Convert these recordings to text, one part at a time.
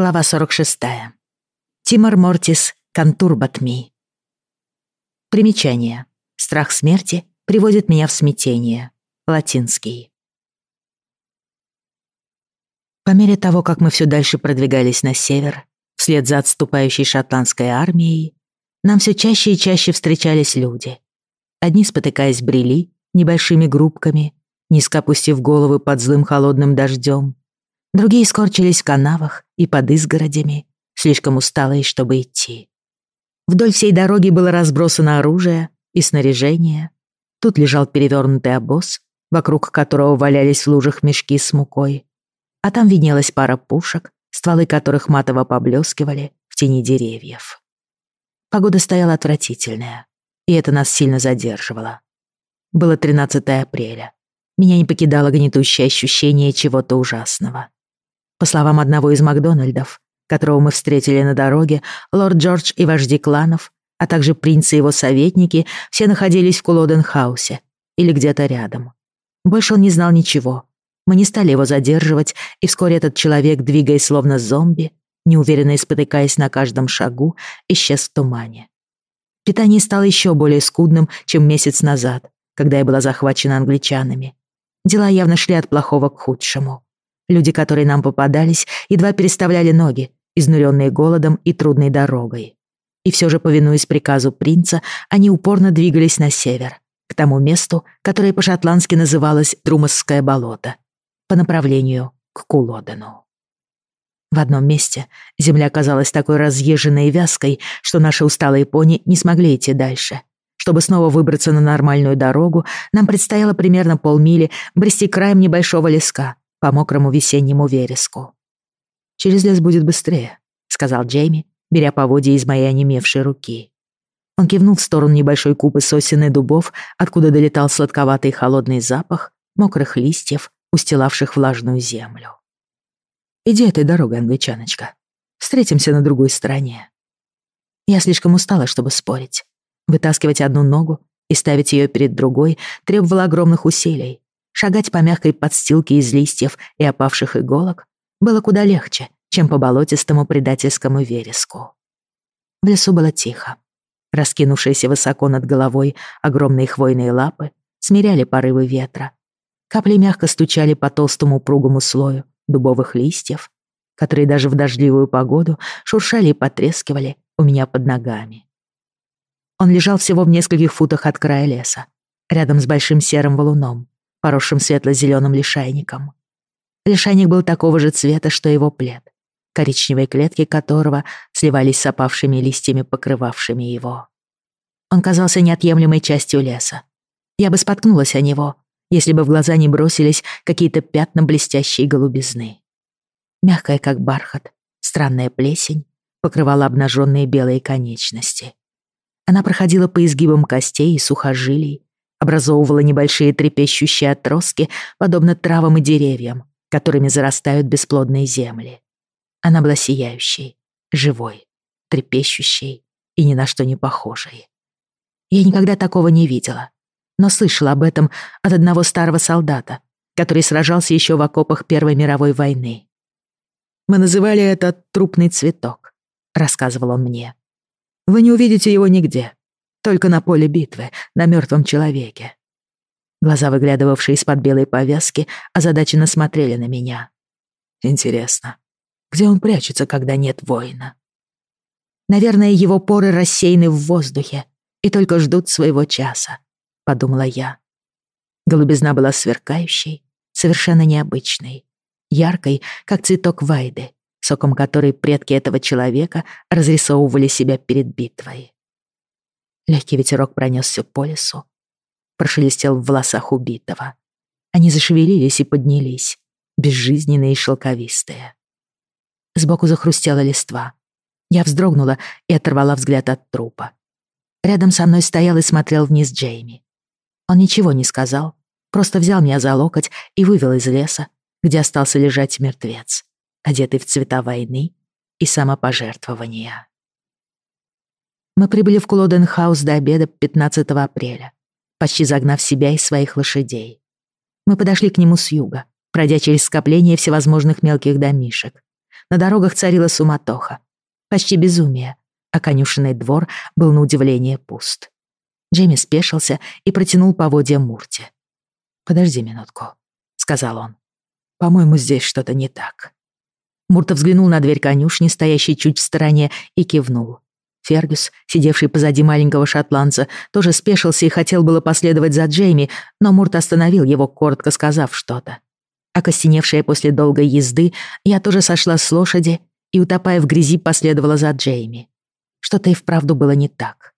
Глава 46. Тимор Мортис Контурбатми. Примечание. Страх смерти приводит меня в смятение. Латинский. По мере того, как мы все дальше продвигались на север, вслед за отступающей шотландской армией, нам все чаще и чаще встречались люди. Одни, спотыкаясь, брели небольшими группками, низко опустив головы под злым холодным дождем, Другие скорчились в канавах и под изгородями, слишком усталые, чтобы идти. Вдоль всей дороги было разбросано оружие и снаряжение. Тут лежал перевернутый обоз, вокруг которого валялись в лужах мешки с мукой. А там виднелась пара пушек, стволы которых матово поблескивали в тени деревьев. Погода стояла отвратительная, и это нас сильно задерживало. Было 13 апреля. Меня не покидало гнетущее ощущение чего-то ужасного. По словам одного из Макдональдов, которого мы встретили на дороге, лорд Джордж и вожди кланов, а также принцы и его советники, все находились в Кулоденхаусе или где-то рядом. Больше он не знал ничего. Мы не стали его задерживать, и вскоре этот человек, двигаясь словно зомби, неуверенно спотыкаясь на каждом шагу, исчез в тумане. Питание стало еще более скудным, чем месяц назад, когда я была захвачена англичанами. Дела явно шли от плохого к худшему. Люди, которые нам попадались, едва переставляли ноги, изнуренные голодом и трудной дорогой. И все же, повинуясь приказу принца, они упорно двигались на север, к тому месту, которое по-шотландски называлось Друмасское болото, по направлению к Кулодену. В одном месте земля казалась такой разъезженной и вязкой, что наши усталые пони не смогли идти дальше. Чтобы снова выбраться на нормальную дорогу, нам предстояло примерно полмили брести краем небольшого леска, по мокрому весеннему вереску. «Через лес будет быстрее», — сказал Джейми, беря поводья из моей онемевшей руки. Он кивнул в сторону небольшой купы сосен и дубов, откуда долетал сладковатый холодный запах мокрых листьев, устилавших влажную землю. «Иди этой дорогой, англичаночка. Встретимся на другой стороне». Я слишком устала, чтобы спорить. Вытаскивать одну ногу и ставить ее перед другой требовало огромных усилий, Шагать по мягкой подстилке из листьев и опавших иголок было куда легче, чем по болотистому предательскому вереску. В лесу было тихо. Раскинувшиеся высоко над головой огромные хвойные лапы смиряли порывы ветра. Капли мягко стучали по толстому упругому слою дубовых листьев, которые даже в дождливую погоду шуршали и потрескивали у меня под ногами. Он лежал всего в нескольких футах от края леса, рядом с большим серым валуном, поросшим светло-зеленым лишайником. Лишайник был такого же цвета, что его плед, коричневые клетки которого сливались с опавшими листьями, покрывавшими его. Он казался неотъемлемой частью леса. Я бы споткнулась о него, если бы в глаза не бросились какие-то пятна блестящей голубизны. Мягкая, как бархат, странная плесень покрывала обнаженные белые конечности. Она проходила по изгибам костей и сухожилий, образовывала небольшие трепещущие отростки, подобно травам и деревьям, которыми зарастают бесплодные земли. Она была сияющей, живой, трепещущей и ни на что не похожей. Я никогда такого не видела, но слышала об этом от одного старого солдата, который сражался еще в окопах Первой мировой войны. «Мы называли это трупный цветок», — рассказывал он мне. «Вы не увидите его нигде, только на поле битвы, на мертвом человеке. Глаза, выглядывавшие из-под белой повязки, озадаченно смотрели на меня. Интересно, где он прячется, когда нет воина? Наверное, его поры рассеяны в воздухе и только ждут своего часа, подумала я. Голубизна была сверкающей, совершенно необычной, яркой, как цветок вайды, соком которой предки этого человека разрисовывали себя перед битвой. Легкий ветерок пронесся по лесу, прошелестел в волосах убитого. Они зашевелились и поднялись, безжизненные и шелковистые. Сбоку захрустела листва. Я вздрогнула и оторвала взгляд от трупа. Рядом со мной стоял и смотрел вниз Джейми. Он ничего не сказал, просто взял меня за локоть и вывел из леса, где остался лежать мертвец, одетый в цвета войны и самопожертвования. Мы прибыли в Кулоденхаус до обеда 15 апреля, почти загнав себя и своих лошадей. Мы подошли к нему с юга, пройдя через скопление всевозможных мелких домишек. на дорогах царила суматоха. Почти безумие, а конюшенный двор был на удивление пуст. Джейми спешился и протянул поводья Мурте. «Подожди минутку», — сказал он. «По-моему, здесь что-то не так». Мурта взглянул на дверь конюшни, стоящей чуть в стороне, и кивнул. Фергюс, сидевший позади маленького шотландца, тоже спешился и хотел было последовать за Джейми, но Мурт остановил его, коротко сказав что-то. Окостеневшая после долгой езды, я тоже сошла с лошади и, утопая в грязи, последовала за Джейми. Что-то и вправду было не так.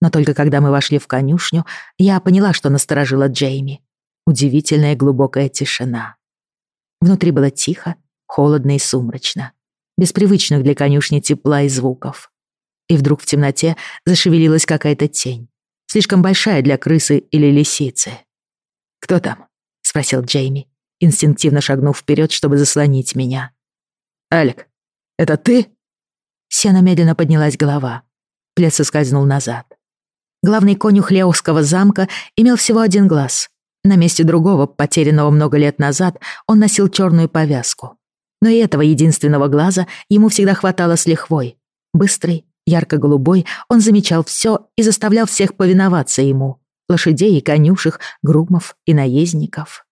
Но только когда мы вошли в конюшню, я поняла, что насторожила Джейми. Удивительная глубокая тишина. Внутри было тихо, холодно и сумрачно, без привычных для конюшни тепла и звуков. И вдруг в темноте зашевелилась какая-то тень, слишком большая для крысы или лисицы. «Кто там?» — спросил Джейми, инстинктивно шагнув вперед, чтобы заслонить меня. «Алек, это ты?» Сена медленно поднялась голова. Плед соскользнул назад. Главный конюх Леохского замка имел всего один глаз. На месте другого, потерянного много лет назад, он носил черную повязку. Но и этого единственного глаза ему всегда хватало с лихвой. Быстрый, ярко-голубой, он замечал все и заставлял всех повиноваться ему. Лошадей и конюшек, грумов и наездников.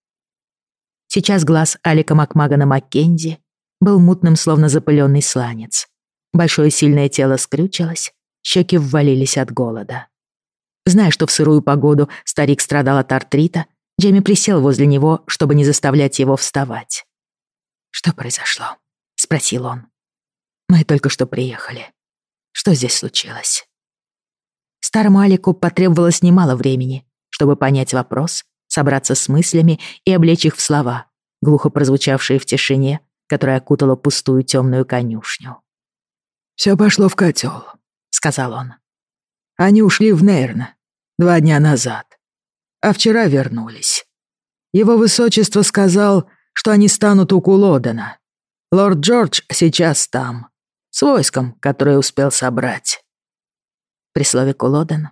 Сейчас глаз Алика Макмагана Маккензи был мутным, словно запыленный сланец. Большое сильное тело скрючилось, щеки ввалились от голода. Зная, что в сырую погоду старик страдал от артрита, Джейми присел возле него, чтобы не заставлять его вставать. «Что произошло?» — спросил он. «Мы только что приехали. Что здесь случилось?» Старому Алику потребовалось немало времени, чтобы понять вопрос, собраться с мыслями и облечь их в слова, глухо прозвучавшие в тишине, которая окутала пустую темную конюшню. «Все пошло в котел», — сказал он. «Они ушли в Нейрн два дня назад, а вчера вернулись. Его высочество сказал, что они станут у Кулодена. Лорд Джордж сейчас там, с войском, которое успел собрать. При слове Кулоден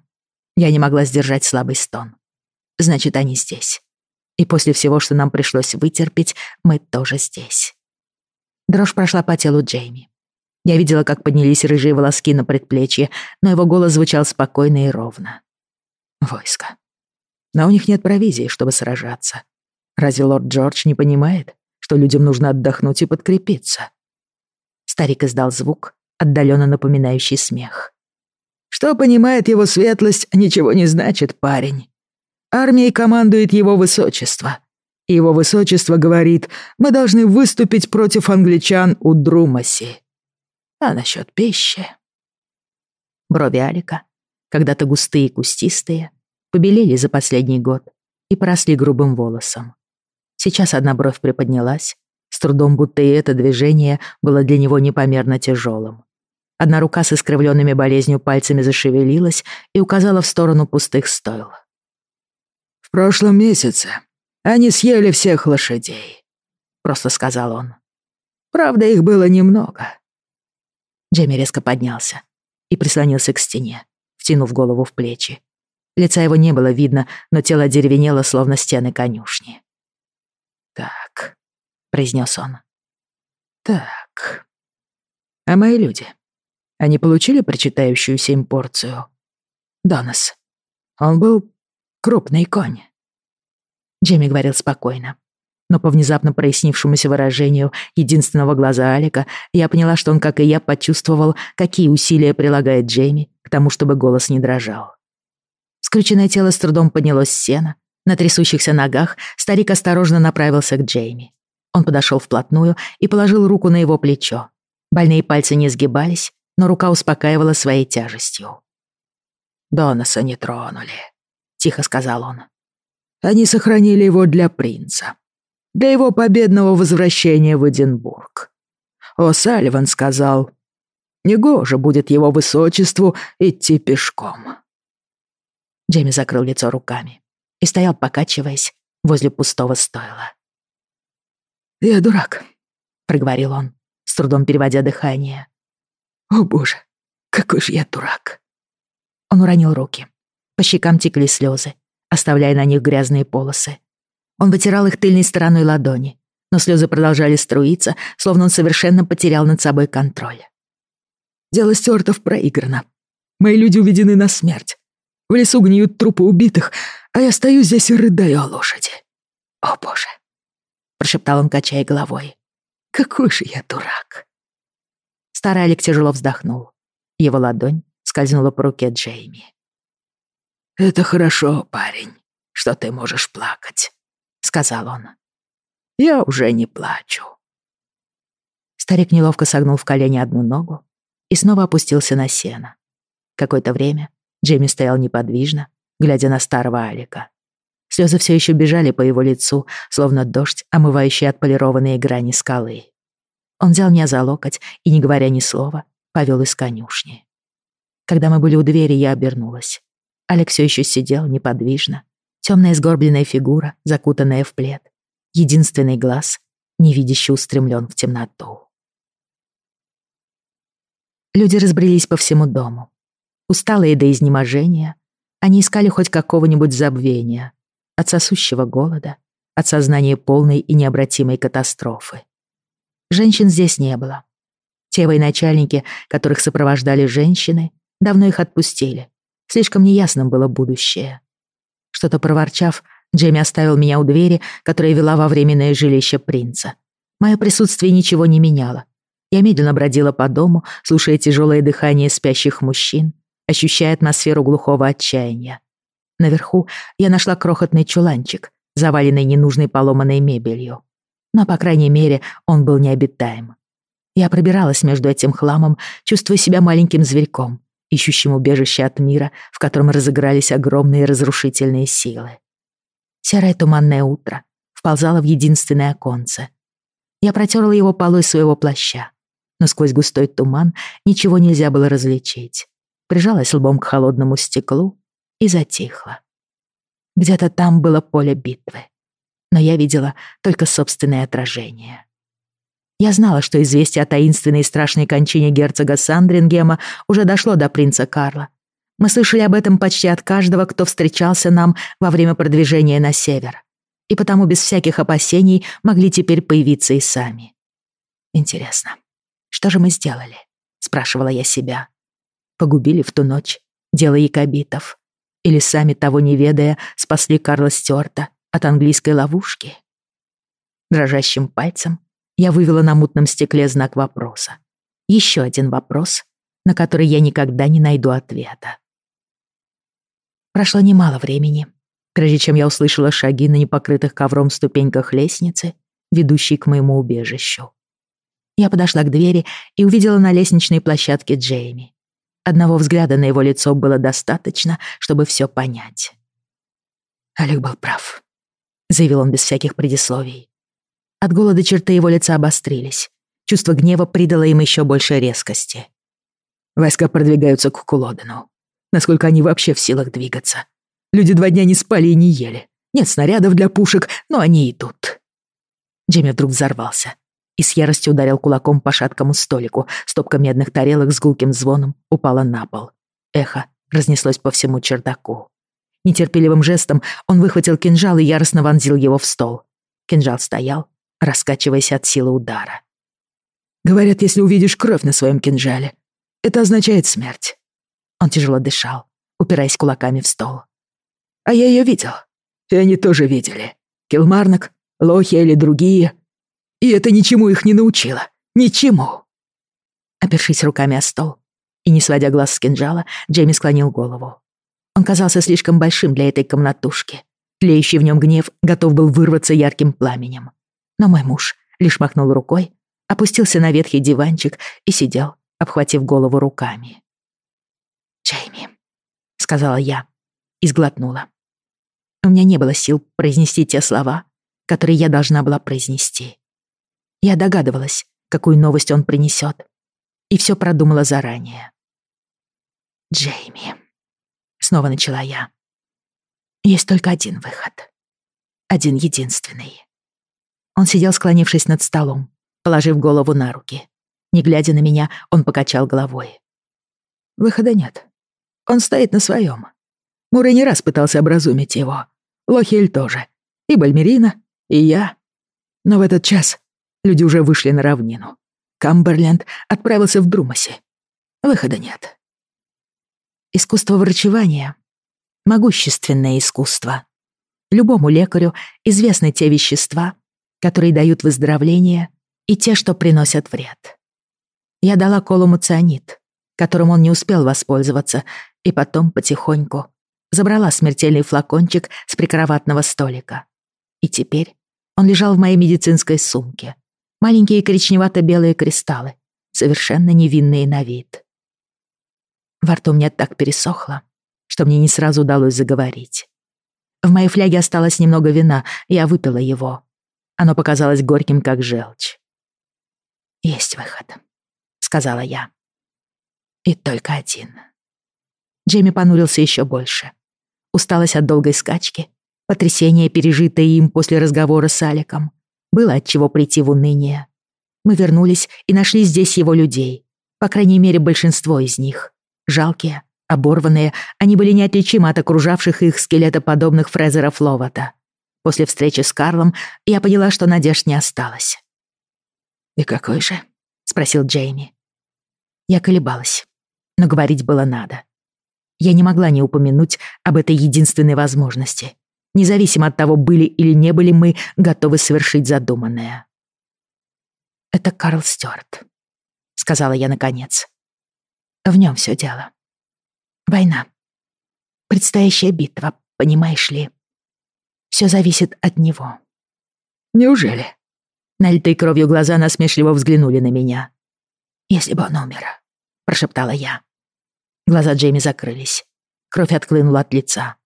я не могла сдержать слабый стон. Значит, они здесь. И после всего, что нам пришлось вытерпеть, мы тоже здесь. Дрожь прошла по телу Джейми. Я видела, как поднялись рыжие волоски на предплечье, но его голос звучал спокойно и ровно. Войско. Но у них нет провизии, чтобы сражаться. Разве лорд Джордж не понимает, что людям нужно отдохнуть и подкрепиться? Старик издал звук, отдаленно напоминающий смех. Что понимает его светлость, ничего не значит, парень. Армией командует его высочество. Его высочество говорит, мы должны выступить против англичан у Друмаси. А насчет пищи? Брови Алика, когда-то густые и кустистые, побелели за последний год и поросли грубым волосом. Сейчас одна бровь приподнялась, с трудом будто и это движение было для него непомерно тяжелым. Одна рука с искривленными болезнью пальцами зашевелилась и указала в сторону пустых стойл. «В прошлом месяце они съели всех лошадей», — просто сказал он. «Правда, их было немного». Джейми резко поднялся и прислонился к стене, втянув голову в плечи. Лица его не было видно, но тело деревенело, словно стены конюшни. Произнес он. «Так. А мои люди? Они получили причитающуюся им порцию? Донос. Он был крупный конь». Джейми говорил спокойно. Но по внезапно прояснившемуся выражению единственного глаза Алика я поняла, что он, как и я, почувствовал, какие усилия прилагает Джейми к тому, чтобы голос не дрожал. Скрюченное тело с трудом поднялось с сена, на трясущихся ногах старик осторожно направился к Джейми. Он подошел вплотную и положил руку на его плечо. Больные пальцы не сгибались, но рука успокаивала своей тяжестью. «Донаса не тронули», — тихо сказал он. «Они сохранили его для принца, для его победного возвращения в Эдинбург. О, Салливан сказал, негоже будет его высочеству идти пешком». Джейми закрыл лицо руками и стоял, покачиваясь, возле пустого стойла. «Я дурак», — проговорил он, с трудом переводя дыхание. «О, боже, какой же я дурак!» Он уронил руки. По щекам текли слезы, оставляя на них грязные полосы. Он вытирал их тыльной стороной ладони, но слезы продолжали струиться, словно он совершенно потерял над собой контроль. «Дело Стюартов проиграно. Мои люди уведены на смерть. В лесу гниют трупы убитых, а я стою здесь и рыдаю о лошади. О, боже!» Прошептал он, качая головой. «Какой же я дурак!» Старый Алик тяжело вздохнул. Его ладонь скользнула по руке Джейми. «Это хорошо, парень, что ты можешь плакать», — сказал он. «Я уже не плачу». Старик неловко согнул в колени одну ногу и снова опустился на сено. Какое-то время Джейми стоял неподвижно, глядя на старого Алика. Слезы все еще бежали по его лицу, словно дождь, омывающий отполированные грани скалы. Он взял меня за локоть и, не говоря ни слова, повел из конюшни. Когда мы были у двери, я обернулась. Алекс все еще сидел неподвижно. Темная сгорбленная фигура, закутанная в плед. Единственный глаз, невидяще устремлен в темноту. Люди разбрелись по всему дому. Усталые до изнеможения, они искали хоть какого-нибудь забвения, от сосущего голода, от сознания полной и необратимой катастрофы. Женщин здесь не было. Те военачальники, которых сопровождали женщины, давно их отпустили. Слишком неясным было будущее. Что-то проворчав, Джейми оставил меня у двери, которая вела во временное жилище принца. Мое присутствие ничего не меняло. Я медленно бродила по дому, слушая тяжелое дыхание спящих мужчин, ощущая атмосферу глухого отчаяния. Наверху я нашла крохотный чуланчик, заваленный ненужной поломанной мебелью но, по крайней мере, он был необитаем. Я пробиралась между этим хламом, чувствуя себя маленьким зверьком, ищущим убежище от мира, в котором разыгрались огромные разрушительные силы. Серое туманное утро вползало в единственное оконце. Я протерла его полой своего плаща, но сквозь густой туман ничего нельзя было различить. Прижалась лбом к холодному стеклу и затихла. Где-то там было поле битвы но я видела только собственное отражение. Я знала, что известие о таинственной и страшной кончине герцога Сандрингема уже дошло до принца Карла. Мы слышали об этом почти от каждого, кто встречался нам во время продвижения на север. И потому без всяких опасений могли теперь появиться и сами. «Интересно, что же мы сделали?» — спрашивала я себя. Погубили в ту ночь дело якобитов? Или сами того не ведая спасли Карла Стюарта от английской ловушки? Дрожащим пальцем я вывела на мутном стекле знак вопроса. Еще один вопрос, на который я никогда не найду ответа. Прошло немало времени, прежде чем я услышала шаги на непокрытых ковром ступеньках лестницы, ведущей к моему убежищу. Я подошла к двери и увидела на лестничной площадке Джейми. Одного взгляда на его лицо было достаточно, чтобы все понять. Олег был прав. — заявил он без всяких предисловий. От голода черты его лица обострились. Чувство гнева придало им еще больше резкости. Войска продвигаются к Кулодену. Насколько они вообще в силах двигаться? Люди два дня не спали и не ели. Нет снарядов для пушек, но они идут. Джимми вдруг взорвался и с яростью ударил кулаком по шаткому столику. Стопка медных тарелок с гулким звоном упала на пол. Эхо разнеслось по всему чердаку. Нетерпеливым жестом он выхватил кинжал и яростно вонзил его в стол. Кинжал стоял, раскачиваясь от силы удара. «Говорят, если увидишь кровь на своем кинжале, это означает смерть». Он тяжело дышал, упираясь кулаками в стол. «А я ее видел. И они тоже видели. Килмарнок, Лохи или другие. И это ничему их не научило. Ничему». Опершись руками о стол и не сводя глаз с кинжала, Джейми склонил голову. Он казался слишком большим для этой комнатушки. Тлеющий в нем гнев готов был вырваться ярким пламенем. Но мой муж лишь махнул рукой, опустился на ветхий диванчик и сидел, обхватив голову руками. «Джейми», — сказала я и сглотнула. У меня не было сил произнести те слова, которые я должна была произнести. Я догадывалась, какую новость он принесет, и все продумала заранее. «Джейми», Снова начала я. Есть только один выход. Один единственный. Он сидел, склонившись над столом, положив голову на руки. Не глядя на меня, он покачал головой. Выхода нет. Он стоит на своем. Мурray не раз пытался образумить его. Лохель тоже. И Бальмерина, и я. Но в этот час люди уже вышли на равнину. Камберленд отправился в Друмаси. Выхода нет. Искусство врачевания — могущественное искусство. Любому лекарю известны те вещества, которые дают выздоровление, и те, что приносят вред. Я дала Колуму цианид, которым он не успел воспользоваться, и потом потихоньку забрала смертельный флакончик с прикроватного столика. И теперь он лежал в моей медицинской сумке. Маленькие коричневато-белые кристаллы, совершенно невинные на вид. Во рту мне так пересохло, что мне не сразу удалось заговорить. В моей фляге осталось немного вина, я выпила его. Оно показалось горьким, как желчь. «Есть выход», — сказала я. «И только один». Джейми понурился еще больше. Усталость от долгой скачки, потрясение, пережитое им после разговора с Аликом. Было от чего прийти в уныние. Мы вернулись и нашли здесь его людей. По крайней мере, большинство из них. Жалкие, оборванные, они были неотличимы от окружавших их скелетоподобных фрезеров Ловата. После встречи с Карлом я поняла, что надежд не осталось. «И какой же?» — спросил Джейми. Я колебалась, но говорить было надо. Я не могла не упомянуть об этой единственной возможности, независимо от того, были или не были мы готовы совершить задуманное. «Это Карл Стюарт», — сказала я наконец. В нем все дело. Война. Предстоящая битва, понимаешь ли. Все зависит от него. Неужели? Налитые кровью глаза насмешливо взглянули на меня. «Если бы он умер», — прошептала я. Глаза Джейми закрылись. Кровь отклынула от лица.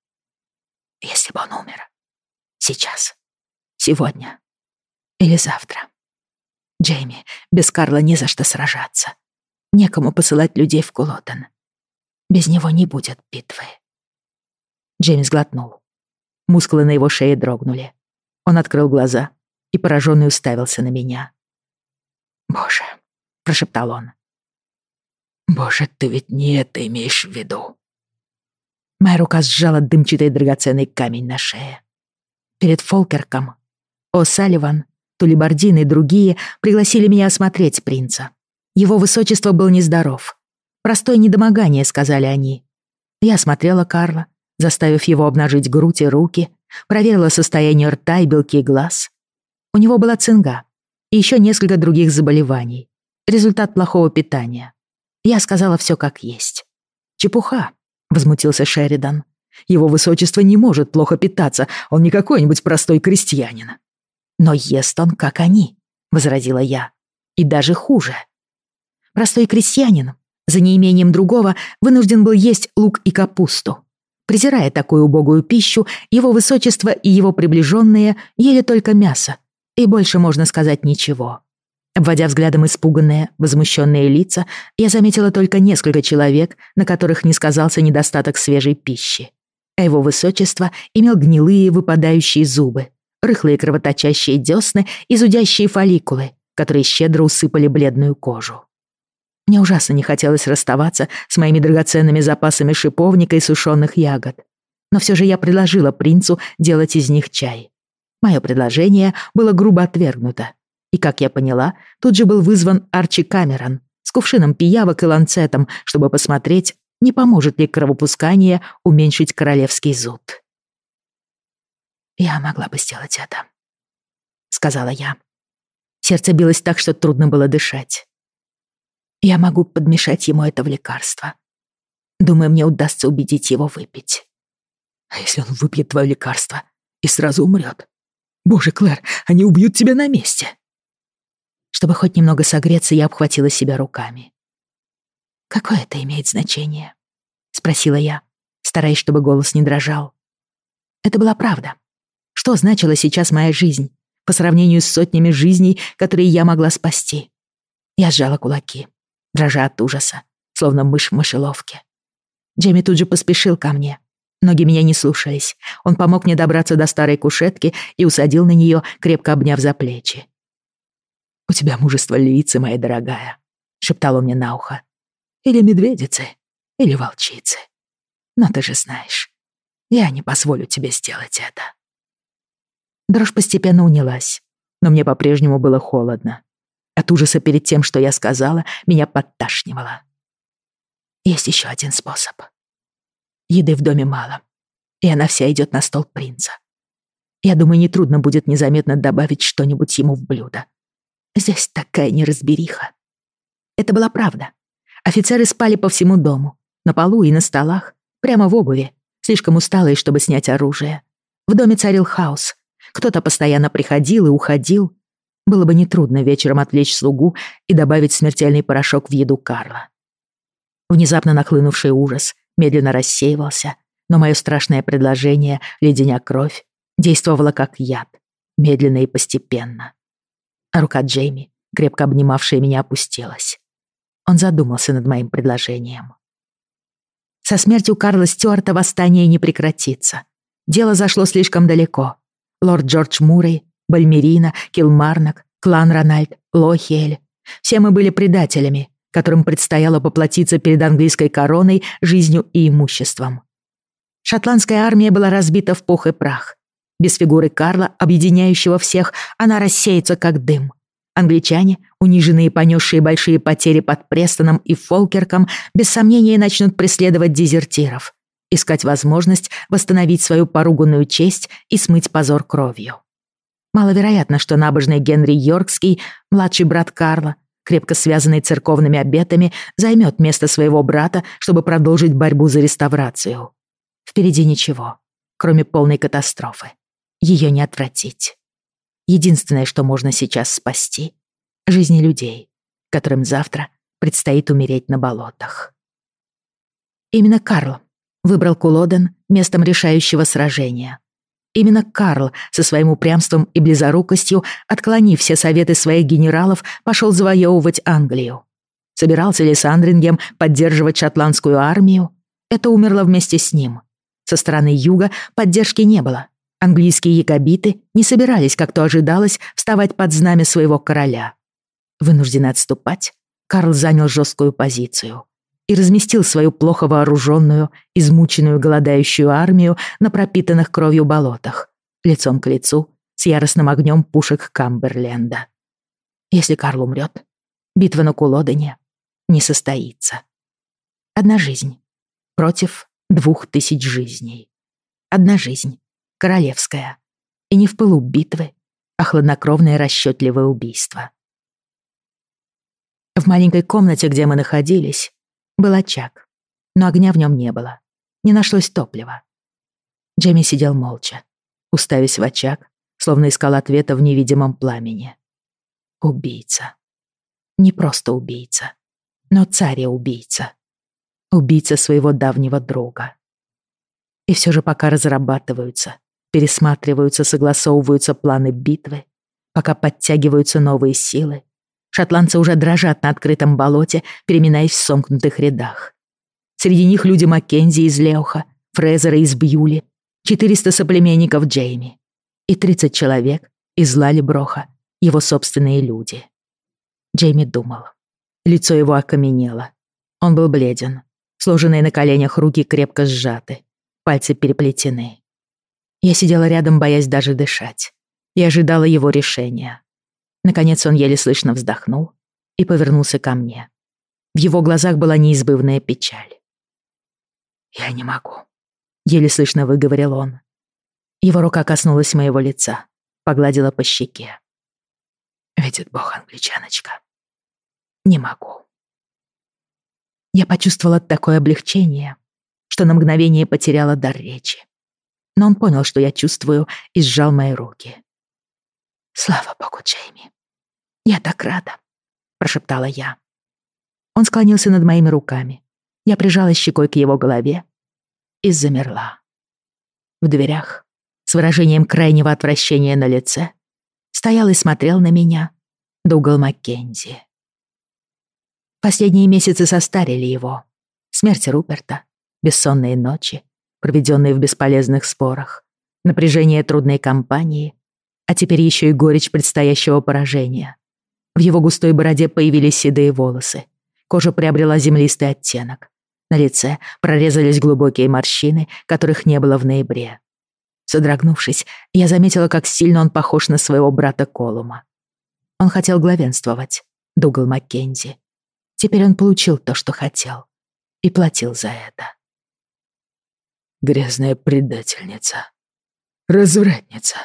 «Если бы он умер. Сейчас. Сегодня. Или завтра. Джейми, без Карла не за что сражаться. Некому посылать людей в Кулотон. Без него не будет битвы». Джейми глотнул. Мускулы на его шее дрогнули. Он открыл глаза и поражённый уставился на меня. «Боже», — прошептал он, Боже, ты ведь не это имеешь в виду. Моя рука сжала дымчатый драгоценный камень на шее. Перед Фолкерком О'Салливан, Тулибардин и другие пригласили меня осмотреть принца. Его высочество был нездоров. Простое недомогание, сказали они. Я осмотрела Карла, заставив его обнажить грудь и руки, проверила состояние рта и белки глаз. У него была цинга и еще несколько других заболеваний. Результат плохого питания. Я сказала все как есть. «Чепуха», — возмутился Шеридан. «Его высочество не может плохо питаться, он не какой-нибудь простой крестьянин». «Но ест он, как они», — возразила я. «И даже хуже. Простой крестьянин, за неимением другого, вынужден был есть лук и капусту. Презирая такую убогую пищу, его высочество и его приближенные ели только мясо, и больше можно сказать ничего. Обводя взглядом испуганные, возмущенные лица, я заметила только несколько человек, на которых не сказался недостаток свежей пищи. А его высочество имел гнилые выпадающие зубы, рыхлые кровоточащие десны и зудящие фолликулы, которые щедро усыпали бледную кожу. Мне ужасно не хотелось расставаться с моими драгоценными запасами шиповника и сушеных ягод. Но все же я предложила принцу делать из них чай. Мое предложение было грубо отвергнуто, и, как я поняла, тут же был вызван Арчи Камерон с кувшином пиявок и ланцетом, чтобы посмотреть, не поможет ли кровопускание уменьшить королевский зуд. «Я могла бы сделать это», — сказала я. Сердце билось так, что трудно было дышать. Я могу подмешать ему это в лекарство. Думаю, мне удастся убедить его выпить. А если он выпьет твое лекарство и сразу умрет? Боже, Клэр, они убьют тебя на месте. Чтобы хоть немного согреться, я обхватила себя руками. «Какое это имеет значение?» — спросила я, стараясь, чтобы голос не дрожал. Это была правда. Что значила сейчас моя жизнь по сравнению с сотнями жизней, которые я могла спасти? Я сжала кулаки, дрожа от ужаса, словно мышь в мышеловке. Джейми тут же поспешил ко мне. Ноги меня не слушались. Он помог мне добраться до старой кушетки и усадил на нее, крепко обняв за плечи. «У тебя мужество львицы, моя дорогая», — шептал он мне на ухо. «Или медведицы, или волчицы. Но ты же знаешь, я не позволю тебе сделать это». Дрожь постепенно унялась. но мне по-прежнему было холодно. От ужаса перед тем, что я сказала, меня подташнивало. Есть еще один способ. Еды в доме мало, и она вся идет на стол принца. Я думаю, нетрудно будет незаметно добавить что-нибудь ему в блюдо. Здесь такая неразбериха. Это была правда. Офицеры спали по всему дому, на полу и на столах, прямо в обуви, слишком усталые, чтобы снять оружие. В доме царил хаос. Кто-то постоянно приходил и уходил. Было бы нетрудно вечером отвлечь слугу и добавить смертельный порошок в еду Карла. Внезапно нахлынувший ужас медленно рассеивался, но мое страшное предложение, леденя кровь, действовало как яд, медленно и постепенно. А рука Джейми, крепко обнимавшая меня, опустилась. Он задумался над моим предложением. Со смертью Карла Стюарта восстание не прекратится. Дело зашло слишком далеко. Лорд Джордж Мурray, Бальмерина, Килмарнок, клан Рональд, Лохиэль. Все мы были предателями, которым предстояло поплатиться перед английской короной, жизнью и имуществом. Шотландская армия была разбита в пух и прах. Без фигуры Карла, объединяющего всех, она рассеется как дым. Англичане, униженные и понесшие большие потери под Престоном и Фолкерком, без сомнения начнут преследовать дезертиров, искать возможность восстановить свою поруганную честь и смыть позор кровью. Маловероятно, что набожный Генри Йоркский, младший брат Карла, крепко связанный церковными обетами, займет место своего брата, чтобы продолжить борьбу за реставрацию. Впереди ничего, кроме полной катастрофы. Ее не отвратить. Единственное, что можно сейчас спасти — жизни людей, которым завтра предстоит умереть на болотах. Именно Карл выбрал Кулоден местом решающего сражения. Именно Карл со своим упрямством и близорукостью, отклонив все советы своих генералов, пошел завоевывать Англию. Собирался ли Сандрингем поддерживать шотландскую армию? Это умерло вместе с ним. Со стороны юга поддержки не было. Английские якобиты не собирались, как то ожидалось, вставать под знамя своего короля. Вынуждены отступать, Карл занял жесткую позицию и разместил свою плохо вооруженную, измученную, голодающую армию на пропитанных кровью болотах, лицом к лицу с яростным огнем пушек Камберленда. Если Карл умрет, битва на Кулодене не состоится. Одна жизнь против двух тысяч жизней. Одна жизнь королевская. И не в пылу битвы, а хладнокровное расчетливое убийство. В маленькой комнате, где мы находились, был очаг, но огня в нем не было. Не нашлось топлива. Джейми сидел молча, уставясь в очаг, словно искал ответа в невидимом пламени. Убийца. Не просто убийца, но царя-убийца. Убийца своего давнего друга. И все же пока разрабатываются пересматриваются, согласовываются планы битвы, пока подтягиваются новые силы. Шотландцы уже дрожат на открытом болоте, переминаясь в сомкнутых рядах. Среди них люди Маккензи из Леуха, Фрезера из Бьюли, 400 соплеменников Джейми и 30 человек из Лалиброха, его собственные люди. Джейми думал. Лицо его окаменело. Он был бледен. Сложенные на коленях руки крепко сжаты, пальцы переплетены. Я сидела рядом, боясь даже дышать, и ожидала его решения. Наконец он еле слышно вздохнул и повернулся ко мне. В его глазах была неизбывная печаль. «Я не могу», — еле слышно выговорил он. Его рука коснулась моего лица, погладила по щеке. «Видит Бог, англичаночка. Не могу». Я почувствовала такое облегчение, что на мгновение потеряла дар речи но он понял, что я чувствую, и сжал мои руки. «Слава богу, Джейми! Я так рада!» — прошептала я. Он склонился над моими руками. Я прижалась щекой к его голове и замерла. В дверях, с выражением крайнего отвращения на лице, стоял и смотрел на меня Дугал Маккензи. Последние месяцы состарили его. Смерть Руперта, бессонные ночи, проведенные в бесполезных спорах, напряжение трудной кампании, а теперь еще и горечь предстоящего поражения. В его густой бороде появились седые волосы. Кожа приобрела землистый оттенок. На лице прорезались глубокие морщины, которых не было в ноябре. Содрогнувшись, я заметила, как сильно он похож на своего брата Колума. Он хотел главенствовать, Дугал Маккензи. Теперь он получил то, что хотел, и платил за это. Грязная предательница. Развратница.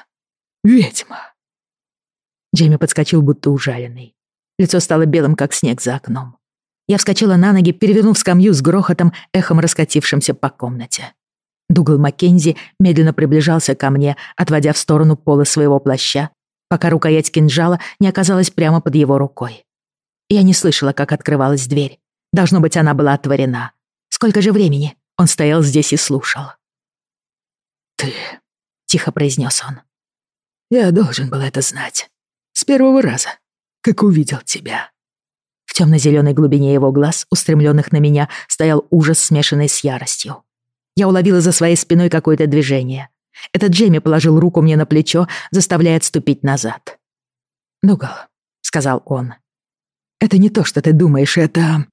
Ведьма. Джейми подскочил, будто ужаленный. Лицо стало белым, как снег за окном. Я вскочила на ноги, перевернув скамью с грохотом, эхом раскатившимся по комнате. Дугал Маккензи медленно приближался ко мне, отводя в сторону пола своего плаща, пока рукоять кинжала не оказалась прямо под его рукой. Я не слышала, как открывалась дверь. Должно быть, она была отворена. Сколько же времени он стоял здесь и слушал. «Ты...» — тихо произнес он. «Я должен был это знать. С первого раза, как увидел тебя». В темно-зеленой глубине его глаз, устремленных на меня, стоял ужас, смешанный с яростью. Я уловила за своей спиной какое-то движение. Этот Джейми положил руку мне на плечо, заставляя отступить назад. «Дугал», — сказал он, — «это не то, что ты думаешь, это...»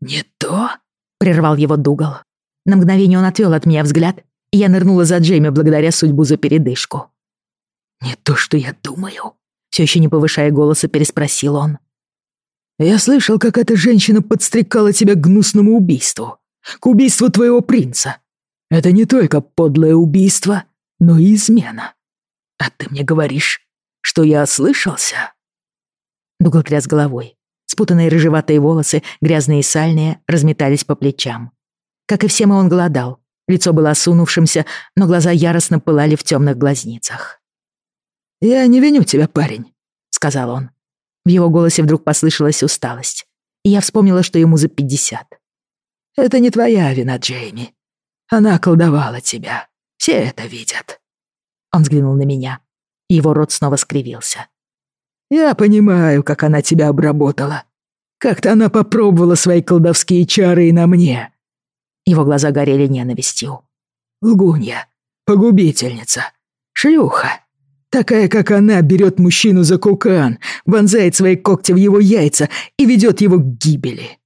«Не то?» — прервал его Дугал. На мгновение он отвел от меня взгляд, и я нырнула за Джейми благодаря судьбу за передышку. «Не то, что я думаю», — все еще не повышая голоса, переспросил он. «Я слышал, как эта женщина подстрекала тебя к гнусному убийству, к убийству твоего принца. Это не только подлое убийство, но и измена. А ты мне говоришь, что я ослышался?» Дугл тряс головой. Спутанные рыжеватые волосы, грязные и сальные, разметались по плечам. Как и все мы, он голодал. Лицо было осунувшимся, но глаза яростно пылали в темных глазницах. «Я не виню тебя, парень», — сказал он. В его голосе вдруг послышалась усталость, и я вспомнила, что ему за пятьдесят. «Это не твоя вина, Джейми. Она колдовала тебя. Все это видят». Он взглянул на меня, его рот снова скривился. «Я понимаю, как она тебя обработала. Как-то она попробовала свои колдовские чары и на мне». Его глаза горели ненавистью. «Лгунья, погубительница, шлюха. Такая, как она, берет мужчину за кукан, вонзает свои когти в его яйца и ведет его к гибели.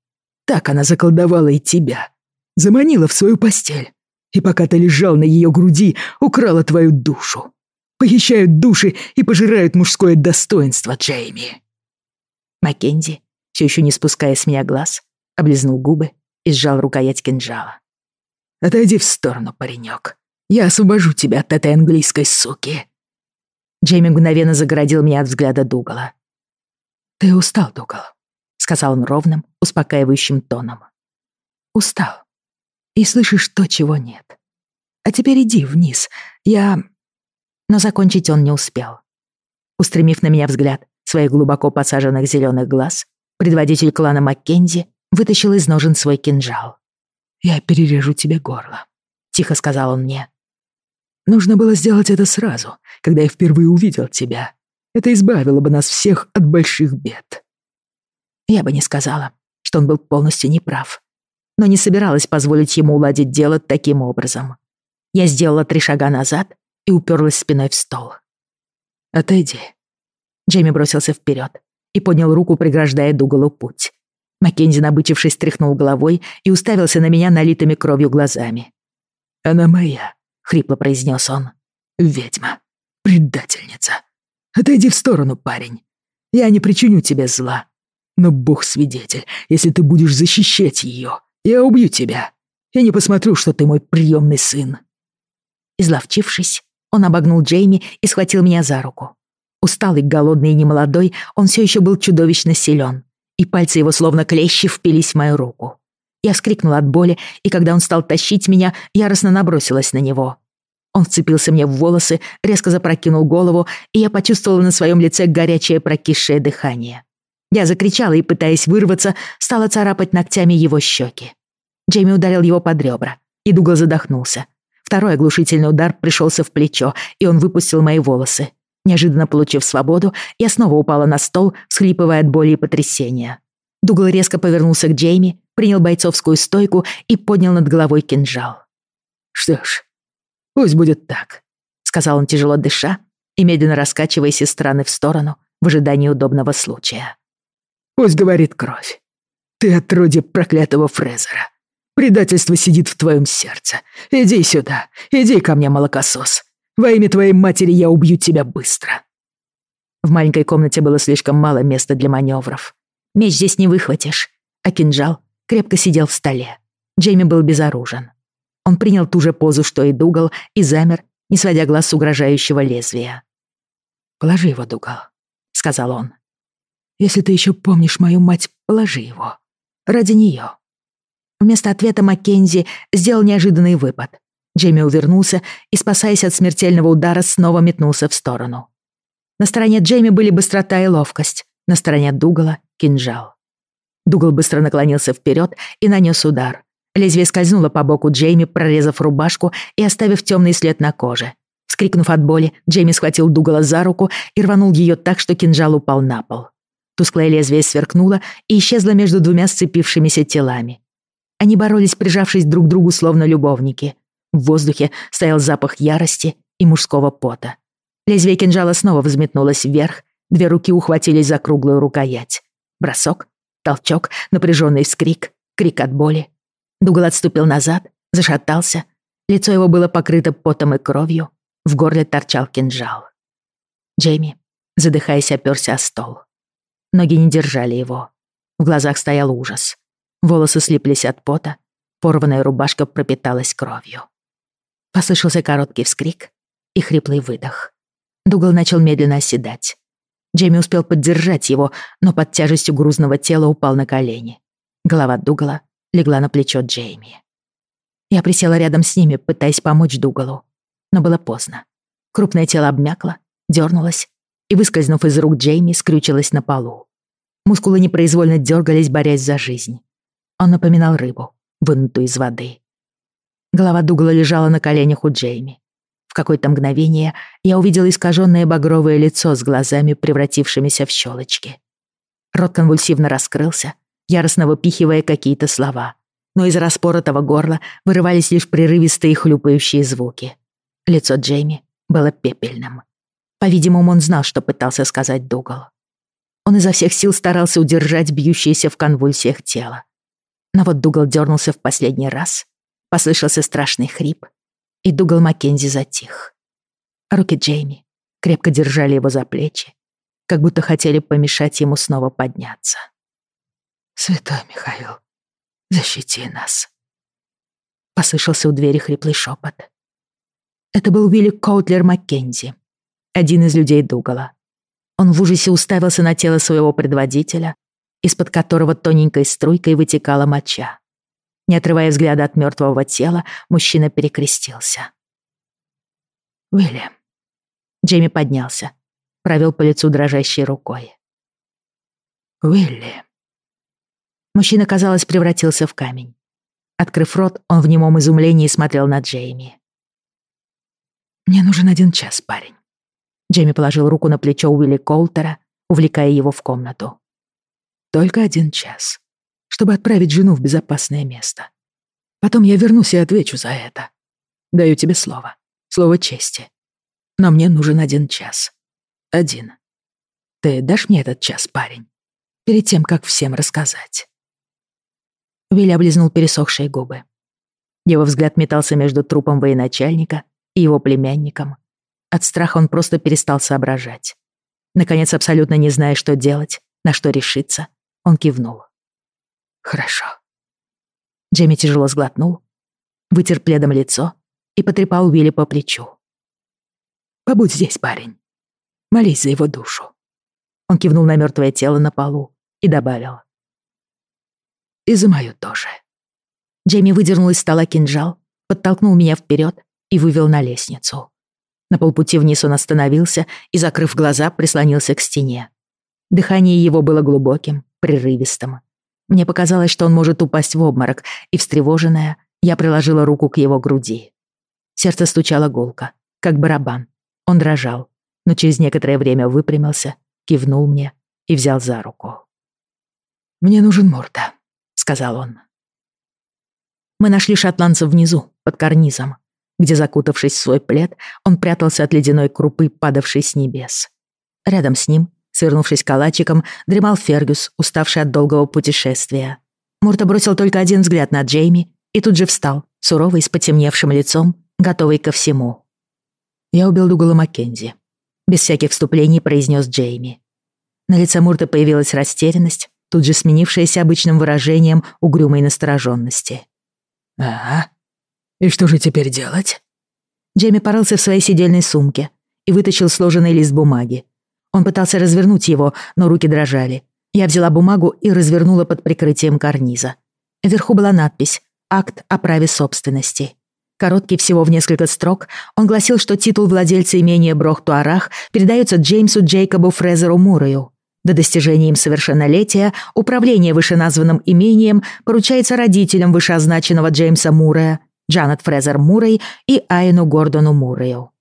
Так она заколдовала и тебя заманила в свою постель. И пока ты лежал на ее груди, украла твою душу. Похищают души и пожирают мужское достоинство, Джейми. Маккензи, все еще не спуская с меня глаз, облизнул губы и сжал рукоять кинжала. «Отойди в сторону, паренек. Я освобожу тебя от этой английской суки». Джейми мгновенно загородил меня от взгляда Дугала. «Ты устал, Дугал», — сказал он ровным, успокаивающим тоном. «Устал и слышишь то, чего нет. А теперь иди вниз. Я...» Но закончить он не успел. Устремив на меня взгляд своих глубоко посаженных зеленых глаз, предводитель клана Маккензи вытащил из ножен свой кинжал. «Я перережу тебе горло», — тихо сказал он мне. «Нужно было сделать это сразу, когда я впервые увидел тебя. Это избавило бы нас всех от больших бед». Я бы не сказала, что он был полностью неправ но не собиралась позволить ему уладить дело таким образом. Я сделала три шага назад и уперлась спиной в стол. «Отойди». Джейми бросился вперед и поднял руку, преграждая Дугалу путь. Маккензи, набычившись, тряхнул головой и уставился на меня налитыми кровью глазами. «Она моя», — хрипло произнес он. «Ведьма, предательница. Отойди в сторону, парень. Я не причиню тебе зла. Но бог свидетель, если ты будешь защищать ее, я убью тебя. Я не посмотрю, что ты мой приемный сын». Изловчившись, он обогнул Джейми и схватил меня за руку. Усталый, голодный и немолодой, он все еще был чудовищно силен, и пальцы его словно клещи впились в мою руку. Я вскрикнула от боли, и когда он стал тащить меня, яростно набросилась на него. Он вцепился мне в волосы, резко запрокинул голову, и я почувствовала на своем лице горячее прокисшее дыхание. Я закричала и, пытаясь вырваться, стала царапать ногтями его щеки. Джейми ударил его под ребра, и Дугал задохнулся. Второй оглушительный удар пришелся в плечо, и он выпустил мои волосы. Неожиданно получив свободу, я снова упала на стол, всхлипывая от боли и потрясения. Дугал резко повернулся к Джейми, принял бойцовскую стойку и поднял над головой кинжал. «Что ж, пусть будет так», — сказал он тяжело дыша и медленно раскачиваясь из стороны в сторону в ожидании удобного случая. «Пусть говорит кровь. Ты отродье проклятого Фрезера. Предательство сидит в твоем сердце. Иди сюда, иди ко мне, молокосос. Во имя твоей матери я убью тебя быстро!» В маленькой комнате было слишком мало места для маневров. Меч здесь не выхватишь, а кинжал крепко сидел в столе. Джейми был безоружен. Он принял ту же позу, что и Дугал, и замер, не сводя глаз с угрожающего лезвия. «Положи его, Дугал», — сказал он. «Если ты еще помнишь мою мать, положи его. Ради нее». Вместо ответа Маккензи сделал неожиданный выпад. Джейми увернулся и, спасаясь от смертельного удара, снова метнулся в сторону. На стороне Джейми были быстрота и ловкость, на стороне Дугала — кинжал. Дугал быстро наклонился вперед и нанес удар. Лезвие скользнуло по боку Джейми, прорезав рубашку и оставив темный след на коже. Вскрикнув от боли, Джейми схватил Дугала за руку и рванул ее так, что кинжал упал на пол. Тусклое лезвие сверкнуло и исчезло между двумя сцепившимися телами. Они боролись, прижавшись друг к другу, словно любовники. В воздухе стоял запах ярости и мужского пота. Лезвие кинжала снова взметнулось вверх, две руки ухватились за круглую рукоять. Бросок, толчок, напряженный вскрик, крик от боли. Дугал отступил назад, зашатался. Лицо его было покрыто потом и кровью. В горле торчал кинжал. Джейми, задыхаясь, оперся о стол. Ноги не держали его. В глазах стоял ужас. Волосы слиплись от пота, порванная рубашка пропиталась кровью. Послышался короткий вскрик и хриплый выдох. Дугал начал медленно оседать. Джейми успел поддержать его, но под тяжестью грузного тела упал на колени. Голова Дугала легла на плечо Джейми. Я присела рядом с ними, пытаясь помочь Дугалу. Но было поздно. Крупное тело обмякло, дернулось и, выскользнув из рук Джейми, скрючилось на полу. Мускулы непроизвольно дергались, борясь за жизнь. Он напоминал рыбу, вынутую из воды. Голова Дугала лежала на коленях у Джейми. В какое-то мгновение я увидела искаженное багровое лицо с глазами, превратившимися в щелочки. Рот конвульсивно раскрылся, яростно выпихивая какие-то слова. Но из распоротого горла вырывались лишь прерывистые хлюпающие звуки. Лицо Джейми было пепельным. По-видимому, он знал, что пытался сказать Дугал. Он изо всех сил старался удержать бьющееся в конвульсиях тело. Но вот Дугал дернулся в последний раз, послышался страшный хрип, и Дугал Маккензи затих. Руки Джейми крепко держали его за плечи, как будто хотели помешать ему снова подняться. «Святой Михаил, защити нас!» Послышался у двери хриплый шепот. Это был Уилли Коутлер Маккензи, один из людей Дугала. Он в ужасе уставился на тело своего предводителя, из-под которого тоненькой струйкой вытекала моча. Не отрывая взгляда от мертвого тела, мужчина перекрестился. «Уильям». Джейми поднялся, провел по лицу дрожащей рукой. «Уилли». Мужчина, казалось, превратился в камень. Открыв рот, он в немом изумлении смотрел на Джейми. «Мне нужен один час, парень». Джейми положил руку на плечо Уилли Колтера, увлекая его в комнату. «Только один час, чтобы отправить жену в безопасное место. Потом я вернусь и отвечу за это. Даю тебе слово, слово чести. Но мне нужен один час. Один. Ты дашь мне этот час, парень? Перед тем, как всем рассказать». Вилли облизнул пересохшие губы. Его взгляд метался между трупом военачальника и его племянником. От страха он просто перестал соображать. Наконец, абсолютно не зная, что делать, на что решиться, он кивнул. «Хорошо». Джейми тяжело сглотнул, вытер пледом лицо и потрепал Уилли по плечу. «Побудь здесь, парень. Молись за его душу». Он кивнул на мертвое тело на полу и добавил. И за мою тоже. Джейми выдернул из стола кинжал, подтолкнул меня вперед и вывел на лестницу. На полпути вниз он остановился и, закрыв глаза, прислонился к стене. Дыхание его было глубоким, прерывистым. Мне показалось, что он может упасть в обморок, и, встревоженная, я приложила руку к его груди. Сердце стучало гулко, как барабан. Он дрожал, но через некоторое время выпрямился, кивнул мне и взял за руку. «Мне нужен Мурта», сказал он. Мы нашли шотландца внизу, под карнизом, где, закутавшись в свой плед, он прятался от ледяной крупы, падавшей с небес. Рядом с ним, свернувшись калачиком, дремал Фергюс, уставший от долгого путешествия. Мурта бросил только один взгляд на Джейми и тут же встал, суровый, с потемневшим лицом, готовый ко всему. Я убил Дугала Маккензи. Без всяких вступлений произнес Джейми. На лице Мурта появилась растерянность, тут же сменившаяся обычным выражением угрюмой настороженности. «Ага. И что же теперь делать?» Джейми порылся в своей сидельной сумке и вытащил сложенный лист бумаги. Он пытался развернуть его, но руки дрожали. Я взяла бумагу и развернула под прикрытием карниза. Вверху была надпись «Акт о праве собственности». Короткий всего в несколько строк, он гласил, что титул владельца имения Брох-Туарах передается Джеймсу Джейкобу Фрезеру Муррею. До достижения им совершеннолетия управление вышеназванным имением поручается родителям вышеозначенного Джеймса Муррея, Джанет Фрезер Муррей и Айну Гордону Муррею.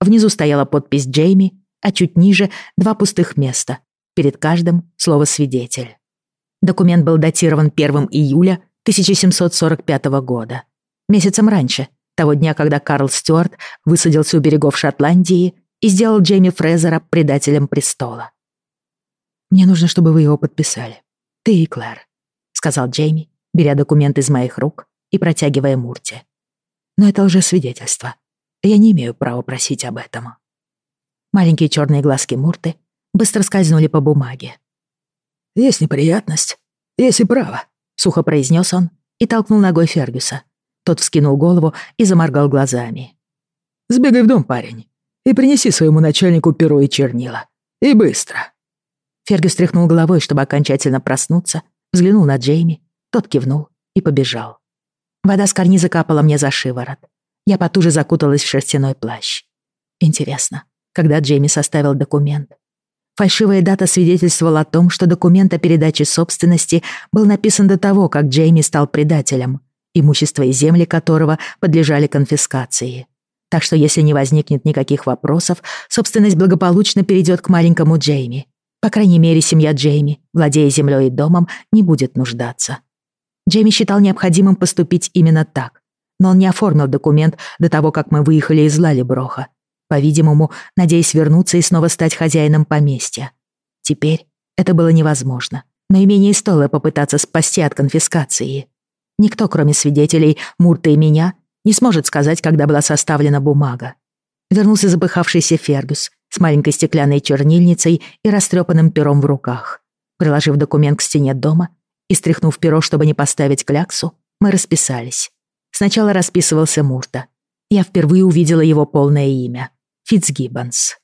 Внизу стояла подпись Джейми, а чуть ниже два пустых места. Перед каждым слово «свидетель». Документ был датирован 1 июля 1745 года. Месяцем раньше, того дня, когда Карл Стюарт высадился у берегов Шотландии и сделал Джейми Фрезера предателем престола. «Мне нужно, чтобы вы его подписали. Ты и Клэр», — сказал Джейми, беря документ из моих рук и протягивая Мурте. «Но это лжесвидетельство. Я не имею права просить об этом». Маленькие черные глазки Мурты быстро скользнули по бумаге. «Есть неприятность, есть и право», — сухо произнес он и толкнул ногой Фергюса. Тот вскинул голову и заморгал глазами. «Сбегай в дом, парень, и принеси своему начальнику перо и чернила. И быстро». Фергюс тряхнул головой, чтобы окончательно проснуться, взглянул на Джейми, тот кивнул и побежал. Вода с карниза капала мне за шиворот. Я потуже закуталась в шерстяной плащ. Интересно, когда Джейми составил документ? Фальшивая дата свидетельствовала о том, что документ о передаче собственности был написан до того, как Джейми стал предателем, имущество и земли которого подлежали конфискации. Так что если не возникнет никаких вопросов, собственность благополучно перейдет к маленькому Джейми. По крайней мере, семья Джейми, владея землей и домом, не будет нуждаться. Джейми считал необходимым поступить именно так, но он не оформил документ до того, как мы выехали из Лалиброха, по-видимому, надеясь вернуться и снова стать хозяином поместья. Теперь это было невозможно, но и менее стоило попытаться спасти от конфискации. Никто, кроме свидетелей, Мурта и меня, не сможет сказать, когда была составлена бумага. Вернулся запыхавшийся Фергюс с маленькой стеклянной чернильницей и растрепанным пером в руках. Приложив документ к стене дома и стряхнув перо, чтобы не поставить кляксу, мы расписались. Сначала расписывался Мурта. Я впервые увидела его полное имя — Фитцгиббонс.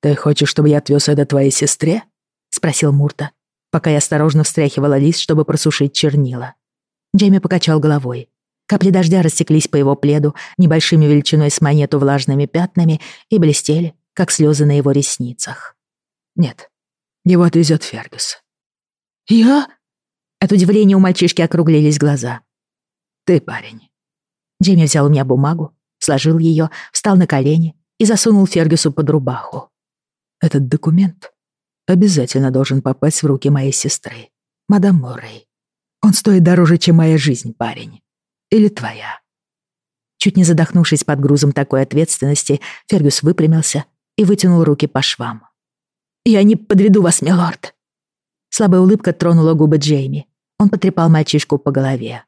«Ты хочешь, чтобы я отвез это твоей сестре?» — спросил Мурта, пока я осторожно встряхивала лист, чтобы просушить чернила. Джейми покачал головой. Капли дождя растеклись по его пледу небольшими величиной с монету влажными пятнами и блестели, как слезы на его ресницах. «Нет, его отвезет Фергюс». «Я?» От удивления у мальчишки округлились глаза. «Ты парень». Джейми взял у меня бумагу, сложил ее, встал на колени и засунул Фергюсу под рубаху. «Этот документ обязательно должен попасть в руки моей сестры, мадам Моррей. Он стоит дороже, чем моя жизнь, парень. Или твоя». Чуть не задохнувшись под грузом такой ответственности, Фергюс выпрямился и вытянул руки по швам. «Я не подведу вас, милорд!» Слабая улыбка тронула губы Джейми. Он потрепал мальчишку по голове.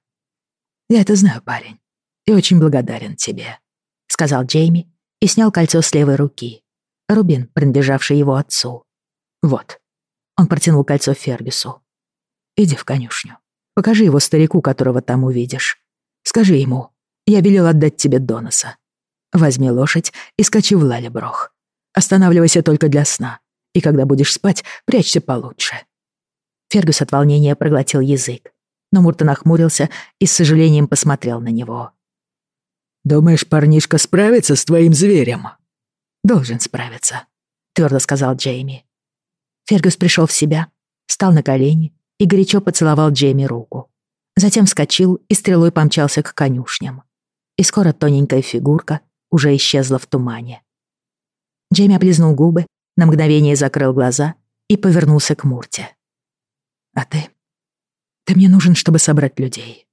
«Я это знаю, парень, и очень благодарен тебе», — сказал Джейми и снял кольцо с левой руки. Рубин, принадлежавший его отцу. «Вот». Он протянул кольцо Фергюсу. «Иди в конюшню. Покажи его старику, которого там увидишь. Скажи ему, я велел отдать тебе Доноса. Возьми лошадь и скачи в Лалеброх. Останавливайся только для сна, и когда будешь спать, прячься получше». Фергюс от волнения проглотил язык, но Мурта нахмурился и с сожалением посмотрел на него. «Думаешь, парнишка справится с твоим зверем?» «Должен справиться», — твердо сказал Джейми. Фергюс пришел в себя, встал на колени и горячо поцеловал Джейми руку. Затем вскочил и стрелой помчался к конюшням. И скоро тоненькая фигурка уже исчезла в тумане. Джейми облизнул губы, на мгновение закрыл глаза и повернулся к Мурте. «А ты? Ты мне нужен, чтобы собрать людей».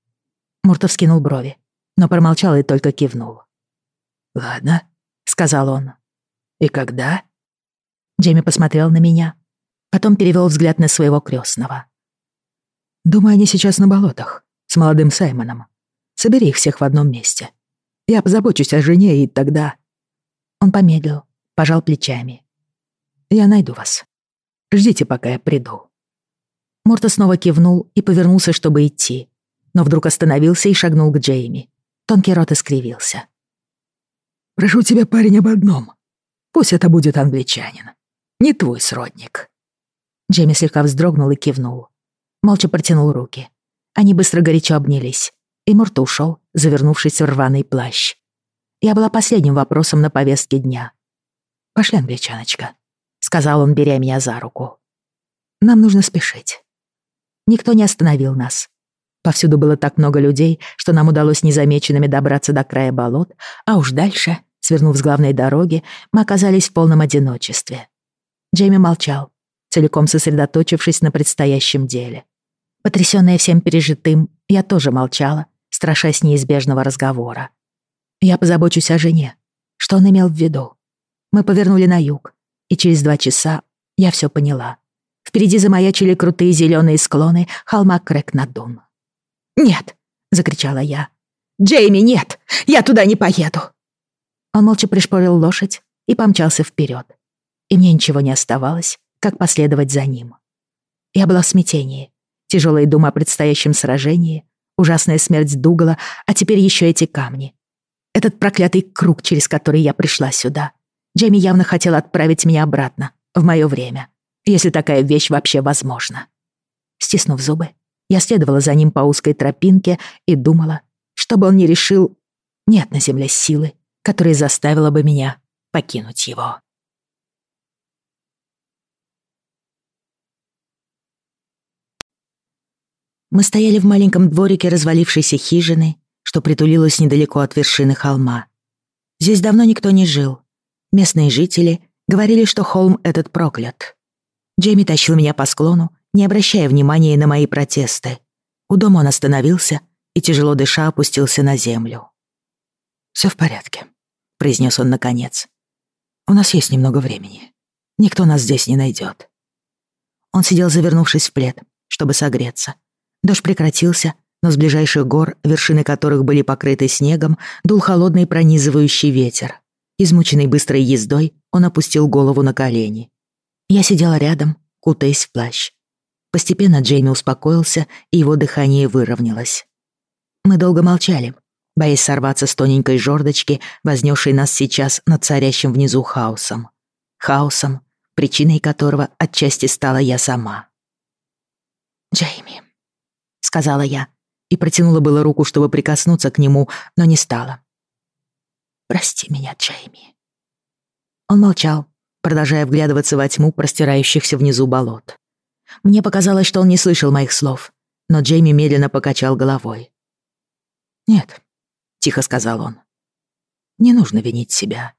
Мурта вскинул брови, но промолчал и только кивнул. «Ладно», — сказал он. «И когда?» Джейми посмотрел на меня, потом перевел взгляд на своего крестного. Думаю, они сейчас на болотах, с молодым Саймоном. Собери их всех в одном месте. Я позабочусь о жене, и тогда...» Он помедлил, пожал плечами. «Я найду вас. Ждите, пока я приду». Морта снова кивнул и повернулся, чтобы идти, но вдруг остановился и шагнул к Джейми. Тонкий рот искривился. «Прошу тебя, парень, об одном. Пусть это будет англичанин. Не твой сродник». Джейми слегка вздрогнул и кивнул. Молча протянул руки. Они быстро горячо обнялись, и Морта ушел, завернувшись в рваный плащ. Я была последним вопросом на повестке дня. «Пошли, англичаночка», — сказал он, беря меня за руку. «Нам нужно спешить». Никто не остановил нас. Повсюду было так много людей, что нам удалось незамеченными добраться до края болот, а уж дальше, свернув с главной дороги, мы оказались в полном одиночестве. Джейми молчал, целиком сосредоточившись на предстоящем деле. Потрясённая всем пережитым, я тоже молчала, страшась неизбежного разговора. Я позабочусь о жене. Что он имел в виду? Мы повернули на юг, и через два часа я все поняла. Впереди замаячили крутые зеленые склоны холма Крэк-Надун. «Нет!» — закричала я. «Джейми, нет! Я туда не поеду!» Он молча пришпорил лошадь и помчался вперед. И мне ничего не оставалось, как последовать за ним. Я была в смятении. Тяжелые думы о предстоящем сражении, ужасная смерть Дугала, а теперь еще эти камни. Этот проклятый круг, через который я пришла сюда. Джейми явно хотел отправить меня обратно, в мое время, если такая вещь вообще возможна. Стиснув зубы, я следовала за ним по узкой тропинке и думала, чтобы он не решил, нет на земле силы, которая заставила бы меня покинуть его. Мы стояли в маленьком дворике развалившейся хижины что притулилось недалеко от вершины холма. Здесь давно никто не жил. Местные жители говорили, что холм этот проклят. Джейми тащил меня по склону, не обращая внимания на мои протесты. У дома он остановился и, тяжело дыша, опустился на землю. «Всё в порядке», — произнес он наконец. «У нас есть немного времени. Никто нас здесь не найдет. Он сидел, завернувшись в плед, чтобы согреться. Дождь прекратился, но с ближайших гор, вершины которых были покрыты снегом, дул холодный пронизывающий ветер. Измученный быстрой ездой, он опустил голову на колени. Я сидела рядом, кутаясь в плащ. Постепенно Джейми успокоился, и его дыхание выровнялось. Мы долго молчали, боясь сорваться с тоненькой жердочки, вознесшей нас сейчас над царящим внизу хаосом. Хаосом, причиной которого отчасти стала я сама. «Джейми», — сказала я, и протянула было руку, чтобы прикоснуться к нему, но не стала. «Прости меня, Джейми». Он молчал, продолжая вглядываться во тьму простирающихся внизу болот. Мне показалось, что он не слышал моих слов, но Джейми медленно покачал головой. «Нет», — тихо сказал он, — «не нужно винить себя».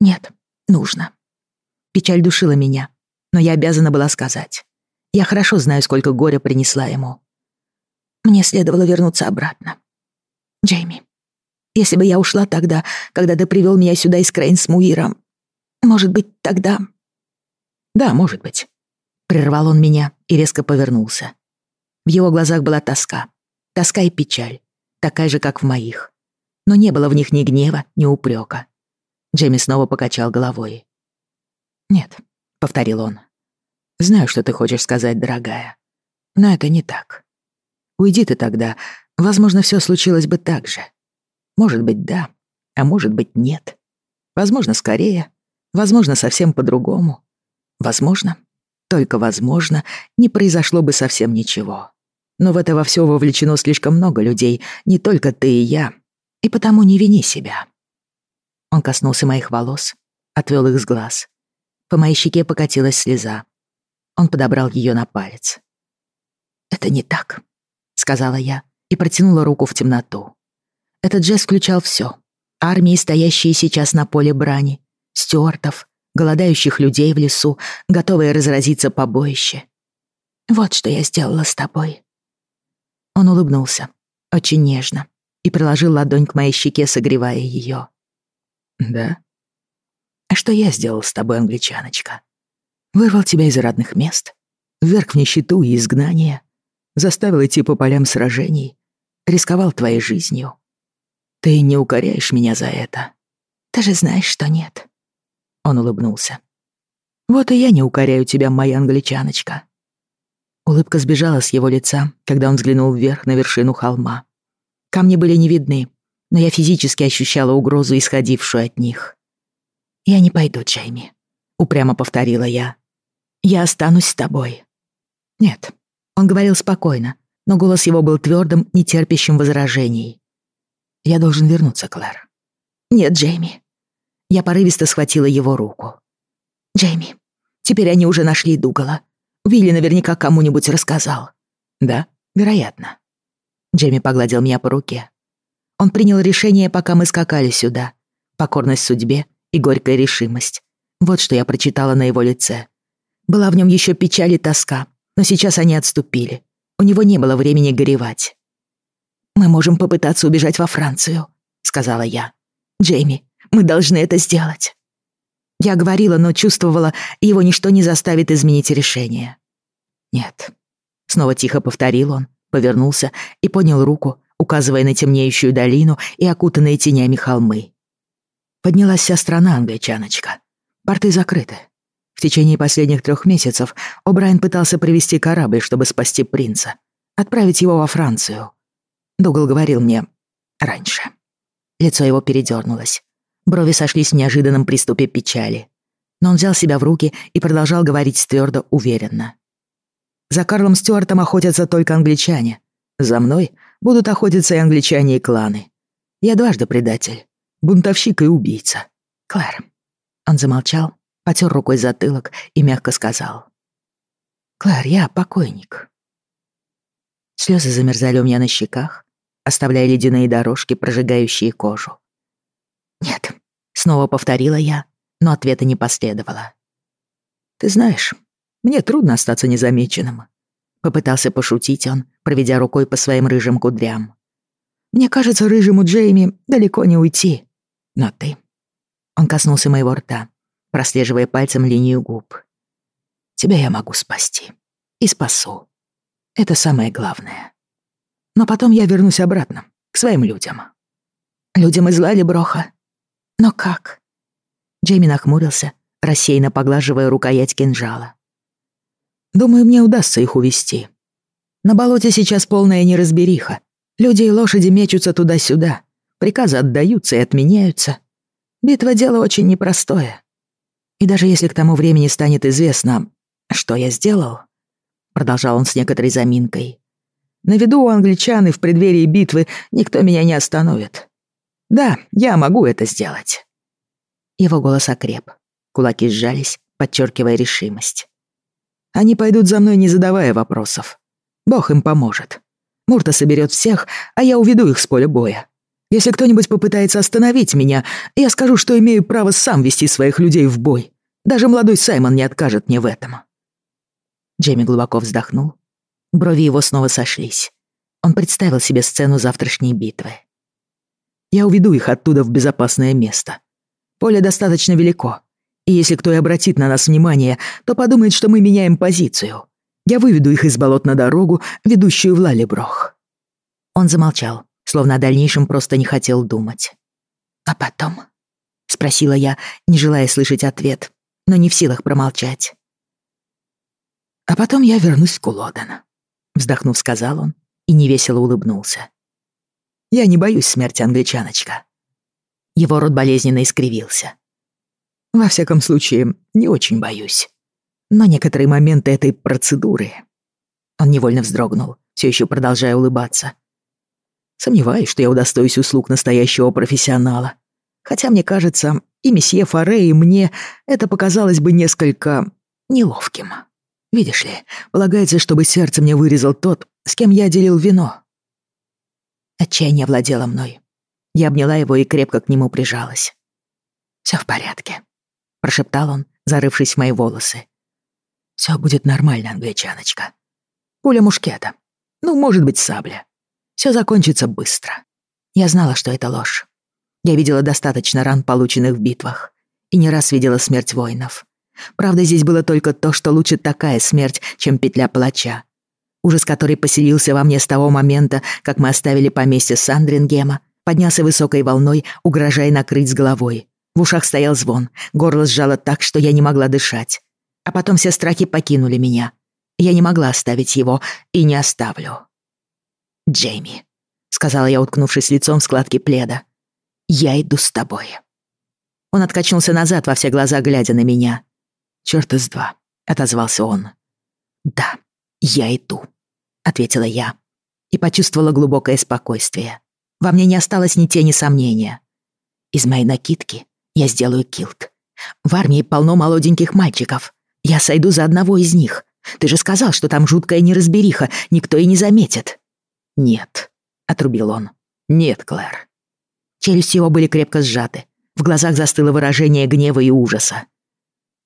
«Нет, нужно». Печаль душила меня, но я обязана была сказать. Я хорошо знаю, сколько горя принесла ему. Мне следовало вернуться обратно. Джейми, если бы я ушла тогда, когда ты привел меня сюда из Крейн с Муиром, может быть, тогда... Да, может быть. Прервал он меня и резко повернулся. В его глазах была тоска. Тоска и печаль. Такая же, как в моих. Но не было в них ни гнева, ни упрека. Джейми снова покачал головой. «Нет», — повторил он. «Знаю, что ты хочешь сказать, дорогая. Но это не так. Уйди ты тогда, возможно, все случилось бы так же. Может быть, да, а может быть, нет. Возможно, скорее, возможно, совсем по-другому. Возможно, только возможно, не произошло бы совсем ничего. Но в это во все вовлечено слишком много людей, не только ты и я, и потому не вини себя. Он коснулся моих волос, отвел их с глаз. По моей щеке покатилась слеза. Он подобрал ее на палец. «Это не так», сказала я и протянула руку в темноту. Этот жест включал все: Армии, стоящие сейчас на поле брани, стюартов, голодающих людей в лесу, готовые разразиться побоище. Вот что я сделала с тобой. Он улыбнулся, очень нежно, и приложил ладонь к моей щеке, согревая ее. Да? А что я сделал с тобой, англичаночка? Вырвал тебя из родных мест, вверх в нищету и изгнание, заставил идти по полям сражений, рисковал твоей жизнью. Ты не укоряешь меня за это. Ты же знаешь, что нет. Он улыбнулся. Вот и я не укоряю тебя, моя англичаночка. Улыбка сбежала с его лица, когда он взглянул вверх на вершину холма. Камни были не видны, но я физически ощущала угрозу, исходившую от них. «Я не пойду, Джейми», — упрямо повторила я. «Я останусь с тобой». «Нет», — он говорил спокойно, но голос его был твердым, нетерпящим возражений. «Я должен вернуться, Клэр». «Нет, Джейми». Я порывисто схватила его руку. «Джейми, теперь они уже нашли Дугала. Вилли наверняка кому-нибудь рассказал». «Да, вероятно». Джейми погладил меня по руке. Он принял решение, пока мы скакали сюда. Покорность судьбе и горькая решимость. Вот что я прочитала на его лице. Была в нем еще печаль и тоска, но сейчас они отступили. У него не было времени горевать. «Мы можем попытаться убежать во Францию», — сказала я. «Джейми, мы должны это сделать». Я говорила, но чувствовала, его ничто не заставит изменить решение. «Нет», — снова тихо повторил он, повернулся и поднял руку, указывая на темнеющую долину и окутанные тенями холмы. Поднялась вся страна, англичаночка. Порты закрыты. В течение последних трех месяцев О'Брайен пытался привести корабль, чтобы спасти принца, отправить его во Францию. Дугал говорил мне раньше. Лицо его передернулось. Брови сошлись в неожиданном приступе печали. Но он взял себя в руки и продолжал говорить твердо, уверенно. «За Карлом Стюартом охотятся только англичане. За мной будут охотиться и англичане, и кланы. Я дважды предатель, бунтовщик и убийца. Клэр». Он замолчал, потер рукой затылок и мягко сказал. «Клэр, я покойник». Слезы замерзали у меня на щеках, оставляя ледяные дорожки, прожигающие кожу. «Нет», — снова повторила я, но ответа не последовало. «Ты знаешь, мне трудно остаться незамеченным», — попытался пошутить он, проведя рукой по своим рыжим кудрям. «Мне кажется, рыжему Джейми далеко не уйти. Но ты...» Он коснулся моего рта, прослеживая пальцем линию губ. «Тебя я могу спасти. И спасу. Это самое главное. Но потом я вернусь обратно, к своим людям». «Людям из Лали-Броха?» «Но как?» Джейми нахмурился, рассеянно поглаживая рукоять кинжала. «Думаю, мне удастся их увести. На болоте сейчас полная неразбериха. Люди и лошади мечутся туда-сюда. Приказы отдаются и отменяются. Битва — дело очень непростое. И даже если к тому времени станет известно, что я сделал, продолжал он с некоторой заминкой, на виду у англичан и в преддверии битвы никто меня не остановит. Да, я могу это сделать». Его голос окреп. Кулаки сжались, подчеркивая решимость. «Они пойдут за мной, не задавая вопросов. Бог им поможет. Мурта соберет всех, а я уведу их с поля боя. Если кто-нибудь попытается остановить меня, я скажу, что имею право сам вести своих людей в бой. Даже молодой Саймон не откажет мне в этом». Джейми глубоко вздохнул. Брови его снова сошлись. Он представил себе сцену завтрашней битвы. Я уведу их оттуда в безопасное место. Поле достаточно велико, и если кто и обратит на нас внимание, то подумает, что мы меняем позицию. Я выведу их из болот на дорогу, ведущую в Лалеброх». Он замолчал, словно о дальнейшем просто не хотел думать. «А потом?» — спросила я, не желая слышать ответ, но не в силах промолчать. «А потом я вернусь в Кулоден», — вздохнув, сказал он и невесело улыбнулся. Я не боюсь смерти, англичаночка». Его рот болезненно искривился. «Во всяком случае, не очень боюсь. Но некоторые моменты этой процедуры...» Он невольно вздрогнул, все еще продолжая улыбаться. «Сомневаюсь, что я удостоюсь услуг настоящего профессионала. Хотя, мне кажется, и месье Форе, и мне это показалось бы несколько неловким. Видишь ли, полагается, чтобы сердце мне вырезал тот, с кем я делил вино. Отчаяние владело мной. Я обняла его и крепко к нему прижалась. «Всё в порядке», — прошептал он, зарывшись в мои волосы. «Всё будет нормально, англичаночка. Пуля мушкета. Ну, может быть, сабля. Всё закончится быстро». Я знала, что это ложь. Я видела достаточно ран, полученных в битвах, и не раз видела смерть воинов. Правда, здесь было только то, что лучше такая смерть, чем петля палача, ужас который поселился во мне с того момента, как мы оставили поместье Сандрингема, поднялся высокой волной, угрожая накрыть с головой. В ушах стоял звон, горло сжало так, что я не могла дышать. А потом все страхи покинули меня. Я не могла оставить его и не оставлю. «Джейми», — сказала я, уткнувшись лицом в складки пледа, — «я иду с тобой». Он откачнулся назад во все глаза, глядя на меня. «Чёрт из два», — отозвался он. «Да, я иду», — ответила я и почувствовала глубокое спокойствие. Во мне не осталось ни тени сомнения. Из моей накидки я сделаю килт. В армии полно молоденьких мальчиков. Я сойду за одного из них. Ты же сказал, что там жуткая неразбериха, никто и не заметит. Нет, отрубил он. Нет, Клэр. Челюсти его были крепко сжаты. В глазах застыло выражение гнева и ужаса.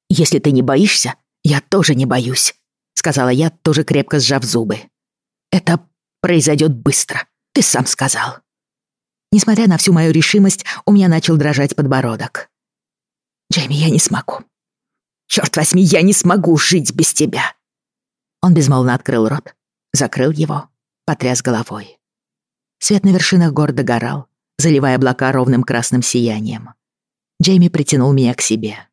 «Если ты не боишься, я тоже не боюсь», — сказала я, тоже крепко сжав зубы. «Это произойдет быстро, ты сам сказал». Несмотря на всю мою решимость, у меня начал дрожать подбородок. «Джейми, я не смогу. Черт возьми, я не смогу жить без тебя!» Он безмолвно открыл рот, закрыл его, потряс головой. Свет на вершинах гор догорал, заливая облака ровным красным сиянием. Джейми притянул меня к себе.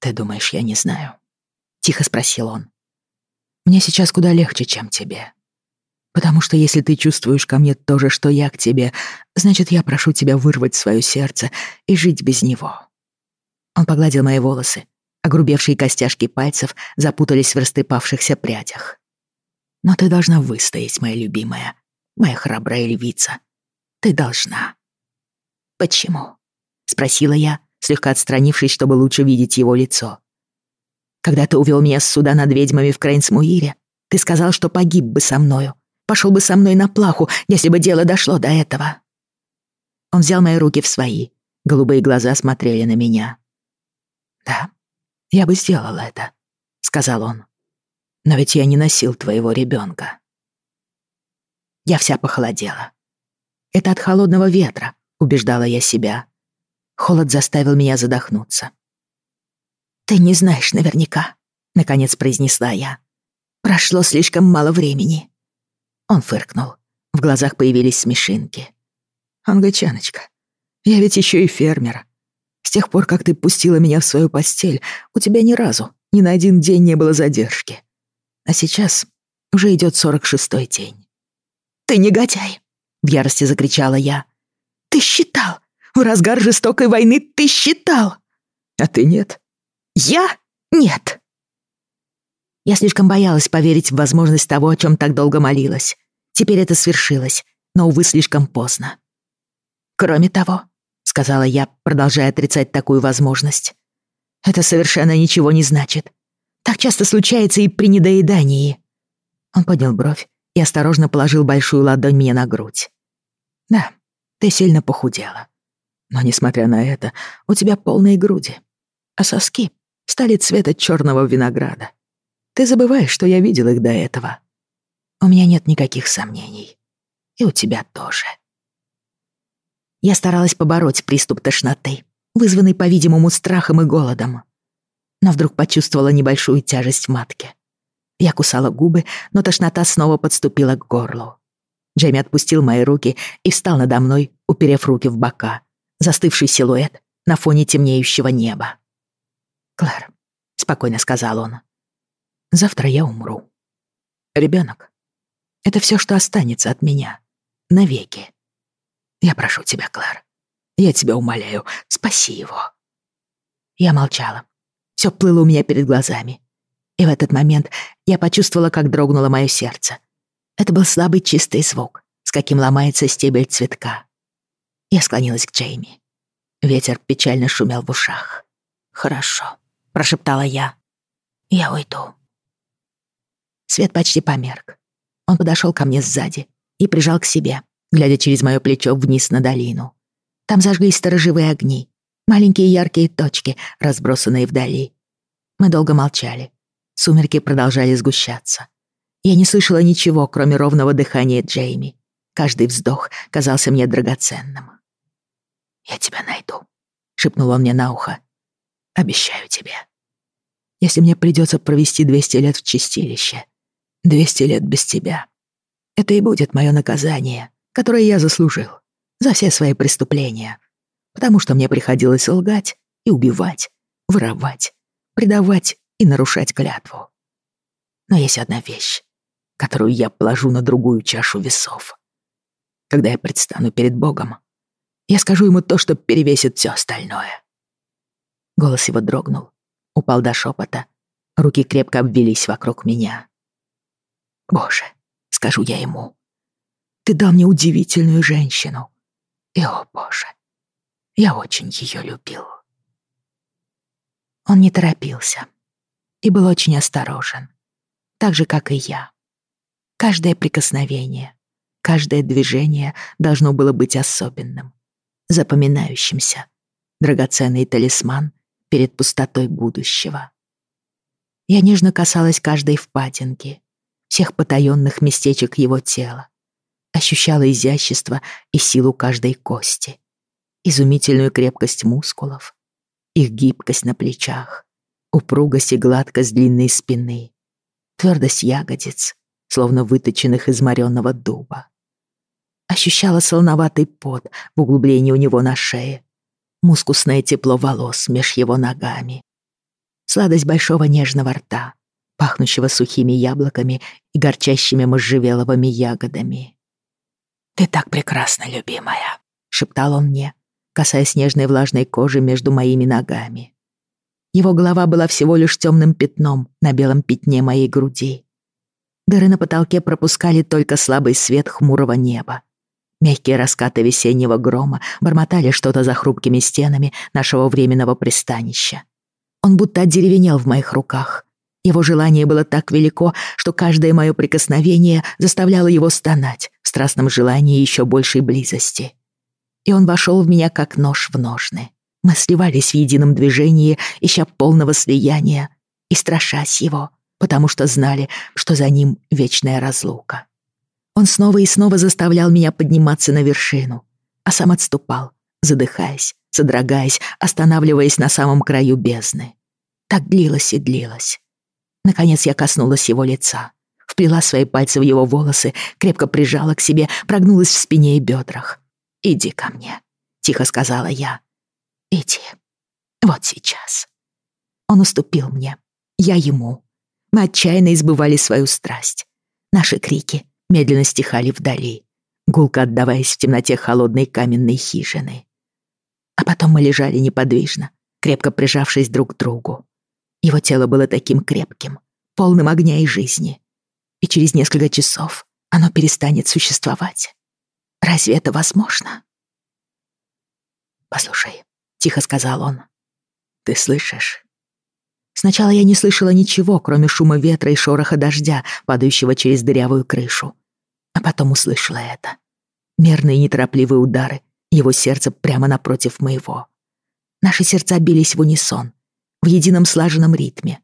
«Ты думаешь, я не знаю?» — тихо спросил он. «Мне сейчас куда легче, чем тебе. Потому что если ты чувствуешь ко мне то же, что я к тебе, значит, я прошу тебя вырвать свое сердце и жить без него». Он погладил мои волосы. Огрубевшие костяшки пальцев запутались в растрепавшихся прядях. «Но ты должна выстоять, моя любимая, моя храбрая львица. Ты должна». «Почему?» — спросила я, слегка отстранившись, чтобы лучше видеть его лицо. «Когда ты увел меня с суда над ведьмами в Крейнсмуире, ты сказал, что погиб бы со мною, пошел бы со мной на плаху, если бы дело дошло до этого. Он взял мои руки в свои. Голубые глаза смотрели на меня. «Да, я бы сделал это», — сказал он. «Но ведь я не носил твоего ребенка. Я вся похолодела. «Это от холодного ветра», — убеждала я себя. Холод заставил меня задохнуться. «Ты не знаешь наверняка», — наконец произнесла я. «Прошло слишком мало времени». Он фыркнул. В глазах появились смешинки. «Англичаночка, я ведь еще и фермер. С тех пор, как ты пустила меня в свою постель, у тебя ни разу, ни на один день не было задержки. А сейчас уже идет сорок шестой день». «Ты негодяй!» — в ярости закричала я. «Ты считал! В разгар жестокой войны ты считал!» «А ты нет?» «Я? Нет!» Я слишком боялась поверить в возможность того, о чем так долго молилась. Теперь это свершилось, но, увы, слишком поздно. «Кроме того», — сказала я, продолжая отрицать такую возможность, «это совершенно ничего не значит. Так часто случается и при недоедании». Он поднял бровь и осторожно положил большую ладонь мне на грудь. «Да, ты сильно похудела. Но, несмотря на это, у тебя полные груди, а соски стали цвета черного винограда. Ты забываешь, что я видел их до этого. У меня нет никаких сомнений. И у тебя тоже. Я старалась побороть приступ тошноты, вызванный, по-видимому, страхом и голодом. Но вдруг почувствовала небольшую тяжесть в матке. Я кусала губы, но тошнота снова подступила к горлу. Джейми отпустил мои руки и встал надо мной, уперев руки в бока. Застывший силуэт на фоне темнеющего неба. «Клэр», — спокойно сказал он, Завтра я умру. Ребенок, это все, что останется от меня. Навеки. Я прошу тебя, Клэр. Я тебя умоляю, спаси его. Я молчала. Все плыло у меня перед глазами. И в этот момент я почувствовала, как дрогнуло мое сердце. Это был слабый чистый звук, с каким ломается стебель цветка. Я склонилась к Джейми. Ветер печально шумел в ушах. «Хорошо», — прошептала я. «Я уйду». Свет почти померк. Он подошел ко мне сзади и прижал к себе, глядя через мое плечо вниз на долину. Там зажглись сторожевые огни, маленькие яркие точки, разбросанные вдали. Мы долго молчали. Сумерки продолжали сгущаться. Я не слышала ничего, кроме ровного дыхания Джейми. Каждый вздох казался мне драгоценным. «Я тебя найду», — шепнул он мне на ухо. «Обещаю тебе. Если мне придется провести 200 лет в чистилище, Двести лет без тебя. Это и будет мое наказание, которое я заслужил за все свои преступления. потому что мне приходилось лгать и убивать, воровать, предавать и нарушать клятву. Но есть одна вещь, которую я положу на другую чашу весов. Когда я предстану перед Богом, я скажу ему то, что перевесит все остальное. Голос его дрогнул, упал до шепота, руки крепко обвелись вокруг меня. Боже, скажу я ему, ты дал мне удивительную женщину. И, о боже, я очень ее любил. Он не торопился и был очень осторожен, так же, как и я. Каждое прикосновение, каждое движение должно было быть особенным, запоминающимся, драгоценный талисман перед пустотой будущего. Я нежно касалась каждой впадинки, всех потаённых местечек его тела, ощущала изящество и силу каждой кости, изумительную крепкость мускулов, их гибкость на плечах, упругость и гладкость длинной спины, твёрдость ягодиц, словно выточенных из морёного дуба. Ощущала солоноватый пот в углублении у него на шее, мускусное тепло волос меж его ногами, сладость большого нежного рта, пахнущего сухими яблоками и горчащими можжевеловыми ягодами. «Ты так прекрасна, любимая», — шептал он мне, касаясь нежной влажной кожи между моими ногами. Его голова была всего лишь темным пятном на белом пятне моей груди. Дыры на потолке пропускали только слабый свет хмурого неба. Мягкие раскаты весеннего грома бормотали что-то за хрупкими стенами нашего временного пристанища. Он будто одеревенел в моих руках. Его желание было так велико, что каждое мое прикосновение заставляло его стонать в страстном желании еще большей близости. И он вошел в меня как нож в ножны. Мы сливались в едином движении, ища полного слияния и страшась его, потому что знали, что за ним вечная разлука. Он снова и снова заставлял меня подниматься на вершину, а сам отступал, задыхаясь, содрогаясь, останавливаясь на самом краю бездны. Так длилось и длилось. Наконец я коснулась его лица, вплела свои пальцы в его волосы, крепко прижала к себе, прогнулась в спине и бедрах. «Иди ко мне», — тихо сказала я. «Иди. Вот сейчас». Он уступил мне, я ему. Мы отчаянно избывали свою страсть. Наши крики медленно стихали вдали, гулко отдаваясь в темноте холодной каменной хижины. А потом мы лежали неподвижно, крепко прижавшись друг к другу. Его тело было таким крепким, полным огня и жизни. И через несколько часов оно перестанет существовать. Разве это возможно? «Послушай», — тихо сказал он, — «ты слышишь?» Сначала я не слышала ничего, кроме шума ветра и шороха дождя, падающего через дырявую крышу. А потом услышала это. Мерные неторопливые удары его сердца прямо напротив моего. Наши сердца бились в унисон, в едином слаженном ритме.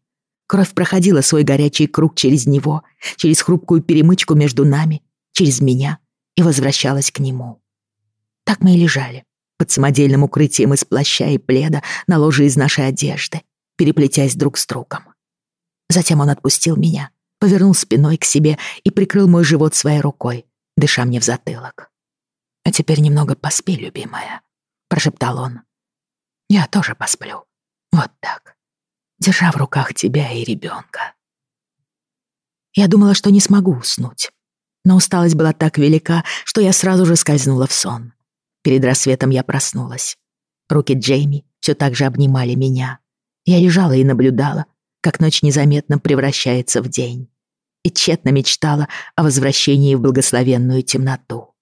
Кровь проходила свой горячий круг через него, через хрупкую перемычку между нами, через меня и возвращалась к нему. Так мы и лежали, под самодельным укрытием из плаща и пледа на ложе из нашей одежды, переплетясь друг с другом. Затем он отпустил меня, повернул спиной к себе и прикрыл мой живот своей рукой, дыша мне в затылок. «А теперь немного поспи, любимая», — прошептал он. «Я тоже посплю. Вот так, держа в руках тебя и ребенка». Я думала, что не смогу уснуть, но усталость была так велика, что я сразу же скользнула в сон. Перед рассветом я проснулась. Руки Джейми все так же обнимали меня. Я лежала и наблюдала, как ночь незаметно превращается в день, и тщетно мечтала о возвращении в благословенную темноту.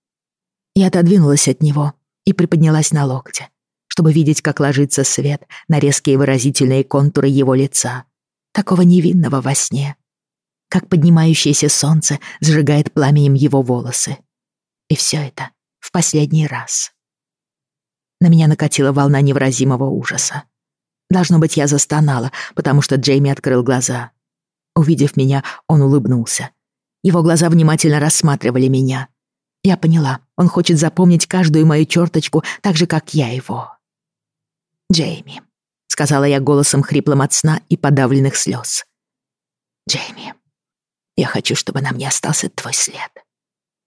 Я отодвинулась от него и приподнялась на локте, чтобы видеть, как ложится свет на резкие выразительные контуры его лица, такого невинного во сне, как поднимающееся солнце сжигает пламенем его волосы. И все это в последний раз. На меня накатила волна невыразимого ужаса. Должно быть, я застонала, потому что Джейми открыл глаза. Увидев меня, он улыбнулся. Его глаза внимательно рассматривали меня. Я поняла, он хочет запомнить каждую мою черточку так же, как я его. «Джейми», — сказала я голосом хриплым от сна и подавленных слез. «Джейми, я хочу, чтобы на мне остался твой след».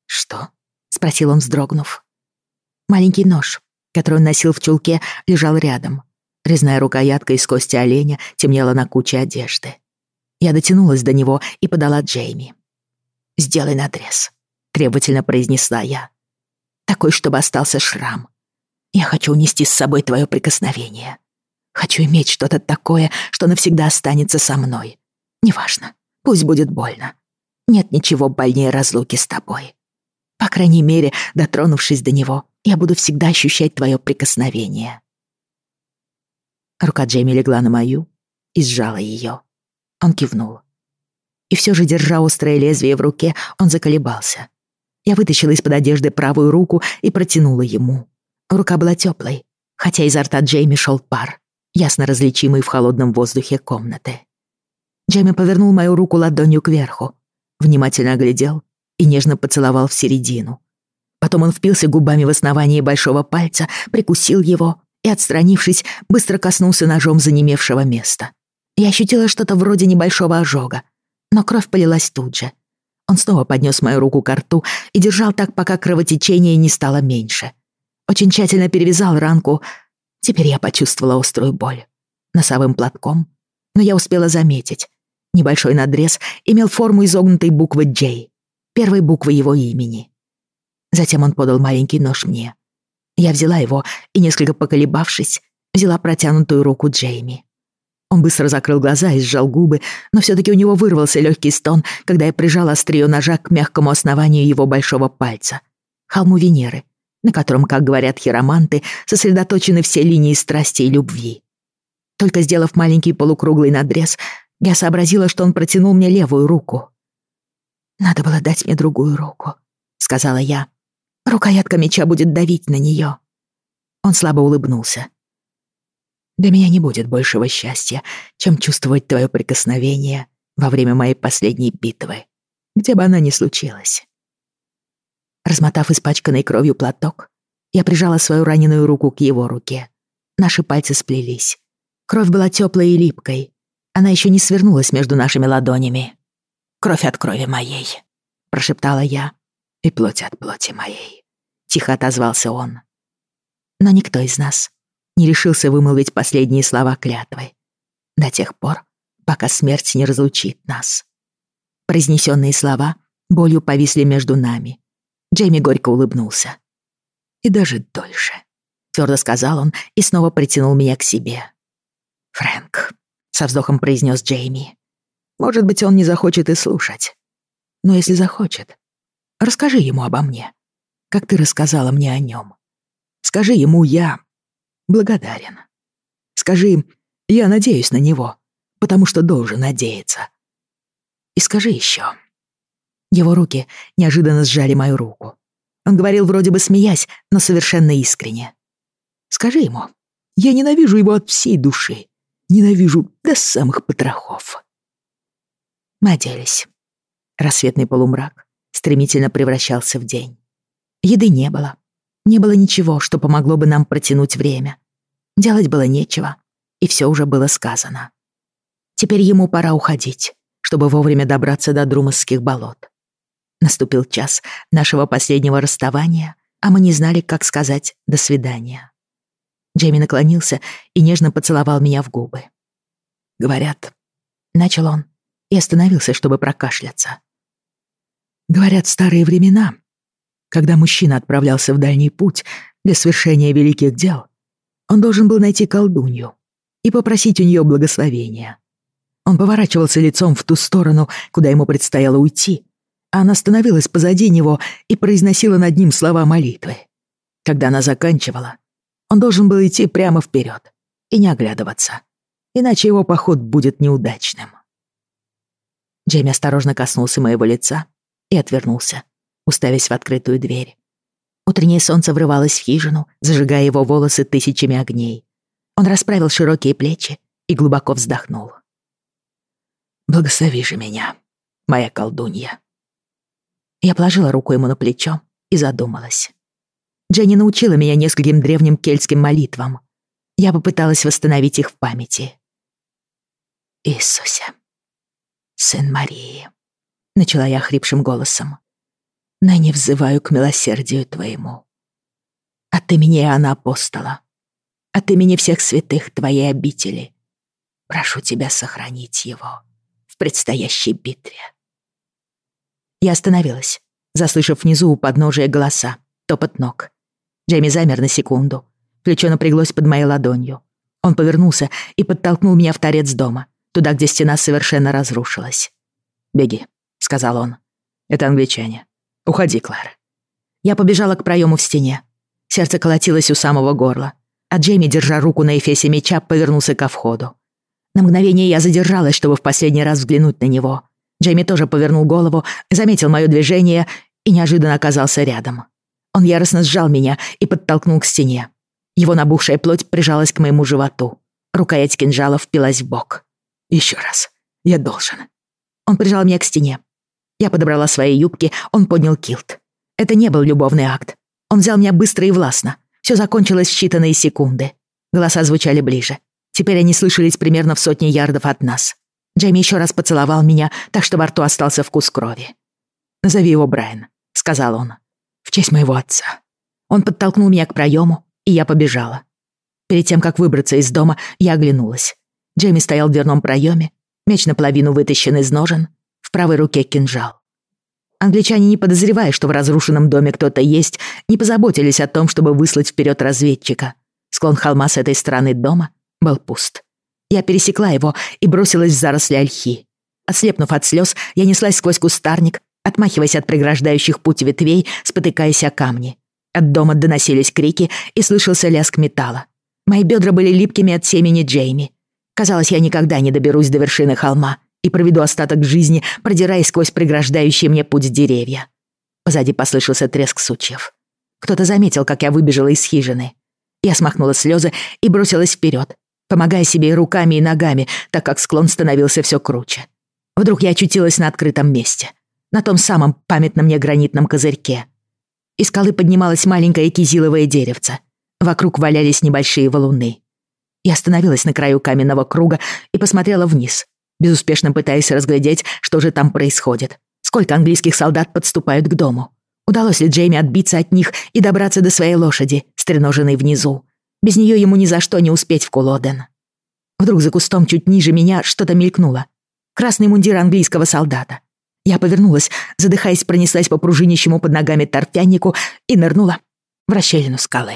«Что?» — спросил он, вздрогнув. «Маленький нож, который он носил в чулке, лежал рядом. Резная рукоятка из кости оленя темнела на куче одежды. Я дотянулась до него и подала Джейми. «Сделай надрез», — требовательно произнесла я. «Такой, чтобы остался шрам. Я хочу унести с собой твое прикосновение. Хочу иметь что-то такое, что навсегда останется со мной. Неважно, пусть будет больно. Нет ничего больнее разлуки с тобой. По крайней мере, дотронувшись до него, я буду всегда ощущать твое прикосновение. Рука Джейми легла на мою и сжала ее. Он кивнул. И все же, держа острое лезвие в руке, он заколебался. Я вытащила из-под одежды правую руку и протянула ему. Рука была теплой, хотя изо рта Джейми шел пар, ясно различимый в холодном воздухе комнаты. Джейми повернул мою руку ладонью кверху, внимательно оглядел и нежно поцеловал в середину. Потом он впился губами в основание большого пальца, прикусил его и, отстранившись, быстро коснулся ножом занемевшего места. Я ощутила что-то вроде небольшого ожога, но кровь полилась тут же. Он снова поднес мою руку к рту и держал так, пока кровотечение не стало меньше. Очень тщательно перевязал ранку. Теперь я почувствовала острую боль. Носовым платком. Но я успела заметить. Небольшой надрез имел форму изогнутой буквы «J», первой буквы его имени. Затем он подал маленький нож мне. Я взяла его и, несколько поколебавшись, взяла протянутую руку Джейми. Он быстро закрыл глаза и сжал губы, но все-таки у него вырвался легкий стон, когда я прижала острие ножа к мягкому основанию его большого пальца. Холму Венеры, на котором, как говорят хироманты, сосредоточены все линии страсти и любви. Только сделав маленький полукруглый надрез, я сообразила, что он протянул мне левую руку. «Надо было дать мне другую руку», — сказала я. «Рукоятка меча будет давить на нее». Он слабо улыбнулся. Для меня не будет большего счастья, чем чувствовать твое прикосновение во время моей последней битвы, где бы она ни случилась. Размотав испачканный кровью платок, я прижала свою раненую руку к его руке. Наши пальцы сплелись. Кровь была теплой и липкой. Она еще не свернулась между нашими ладонями. «Кровь от крови моей», — прошептала я. «И плоть от плоти моей», — тихо отозвался он. Но никто из нас не решился вымолвить последние слова клятвы. До тех пор, пока смерть не разлучит нас. Произнесенные слова болью повисли между нами. Джейми горько улыбнулся. «И даже дольше», — твердо сказал он и снова притянул меня к себе. «Фрэнк», — со вздохом произнес Джейми, — «может быть, он не захочет и слушать. Но если захочет, расскажи ему обо мне, как ты рассказала мне о нем. Скажи ему, я благодарен. Скажи я надеюсь на него, потому что должен надеяться. И скажи еще. Его руки неожиданно сжали мою руку. Он говорил вроде бы смеясь, но совершенно искренне. Скажи ему, я ненавижу его от всей души. Ненавижу до самых потрохов. Мы оделись. Рассветный полумрак стремительно превращался в день. Еды не было. Не было ничего, что помогло бы нам протянуть время. Делать было нечего, и все уже было сказано. Теперь ему пора уходить, чтобы вовремя добраться до Друмасских болот. Наступил час нашего последнего расставания, а мы не знали, как сказать «до свидания». Джейми наклонился и нежно поцеловал меня в губы. «Говорят», — начал он и остановился, чтобы прокашляться. «Говорят, старые времена когда мужчина отправлялся в дальний путь для совершения великих дел, он должен был найти колдунью и попросить у нее благословения. Он поворачивался лицом в ту сторону, куда ему предстояло уйти, а она становилась позади него и произносила над ним слова молитвы. Когда она заканчивала, он должен был идти прямо вперед и не оглядываться, иначе его поход будет неудачным. Джейми осторожно коснулся моего лица и отвернулся, уставясь в открытую дверь. Утреннее солнце врывалось в хижину, зажигая его волосы тысячами огней. Он расправил широкие плечи и глубоко вздохнул. «Благослови же меня, моя колдунья». Я положила руку ему на плечо и задумалась. Дженни научила меня нескольким древним кельтским молитвам. Я попыталась восстановить их в памяти. «Иисусе, сын Марии», — начала я хрипшим голосом ныне взываю к милосердию твоему. От имени Иоанна Апостола, от имени всех святых твоей обители, прошу тебя сохранить его в предстоящей битве. Я остановилась, заслышав внизу у подножия голоса, топот ног. Джейми замер на секунду. Плечо напряглось под моей ладонью. Он повернулся и подтолкнул меня в торец дома, туда, где стена совершенно разрушилась. «Беги», — сказал он. «Это англичане. Уходи, Клэр». Я побежала к проему в стене. Сердце колотилось у самого горла. А Джейми, держа руку на эфесе меча, повернулся ко входу. На мгновение я задержалась, чтобы в последний раз взглянуть на него. Джейми тоже повернул голову, заметил мое движение и неожиданно оказался рядом. Он яростно сжал меня и подтолкнул к стене. Его набухшая плоть прижалась к моему животу. Рукоять кинжала впилась в бок. Еще раз. Я должен. Он прижал меня к стене. Я подобрала свои юбки, он поднял килт. Это не был любовный акт. Он взял меня быстро и властно. Все закончилось в считанные секунды. Голоса звучали ближе. Теперь они слышались примерно в сотне ярдов от нас. Джейми еще раз поцеловал меня, так что во рту остался вкус крови. «Назови его Брайан», — сказал он. «В честь моего отца». Он подтолкнул меня к проему, и я побежала. Перед тем, как выбраться из дома, я оглянулась. Джейми стоял в дверном проеме, меч наполовину вытащен из ножен, правой руке кинжал. Англичане, не подозревая, что в разрушенном доме кто-то есть, не позаботились о том, чтобы выслать вперед разведчика. Склон холма с этой стороны дома был пуст. Я пересекла его и бросилась в заросли ольхи. Ослепнув от слез, я неслась сквозь кустарник, отмахиваясь от преграждающих путь ветвей, спотыкаясь о камни. От дома доносились крики и слышался лязг металла. Мои бедра были липкими от семени Джейми. Казалось, я никогда не доберусь до вершины холма и проведу остаток жизни, продираясь сквозь преграждающие мне путь деревья. Позади послышался треск сучьев. Кто-то заметил, как я выбежала из хижины. Я смахнула слезы и бросилась вперед, помогая себе и руками, и ногами, так как склон становился все круче. Вдруг я очутилась на открытом месте, на том самом памятном мне гранитном козырьке. Из скалы поднималось маленькое кизиловое деревце. Вокруг валялись небольшие валуны. Я остановилась на краю каменного круга и посмотрела вниз, безуспешно пытаясь разглядеть, что же там происходит. Сколько английских солдат подступают к дому. Удалось ли Джейми отбиться от них и добраться до своей лошади, стреноженной внизу? Без нее ему ни за что не успеть в Кулоден. Вдруг за кустом чуть ниже меня что-то мелькнуло. Красный мундир английского солдата. Я повернулась, задыхаясь, пронеслась по пружинищему под ногами торфяннику и нырнула в расщелину скалы.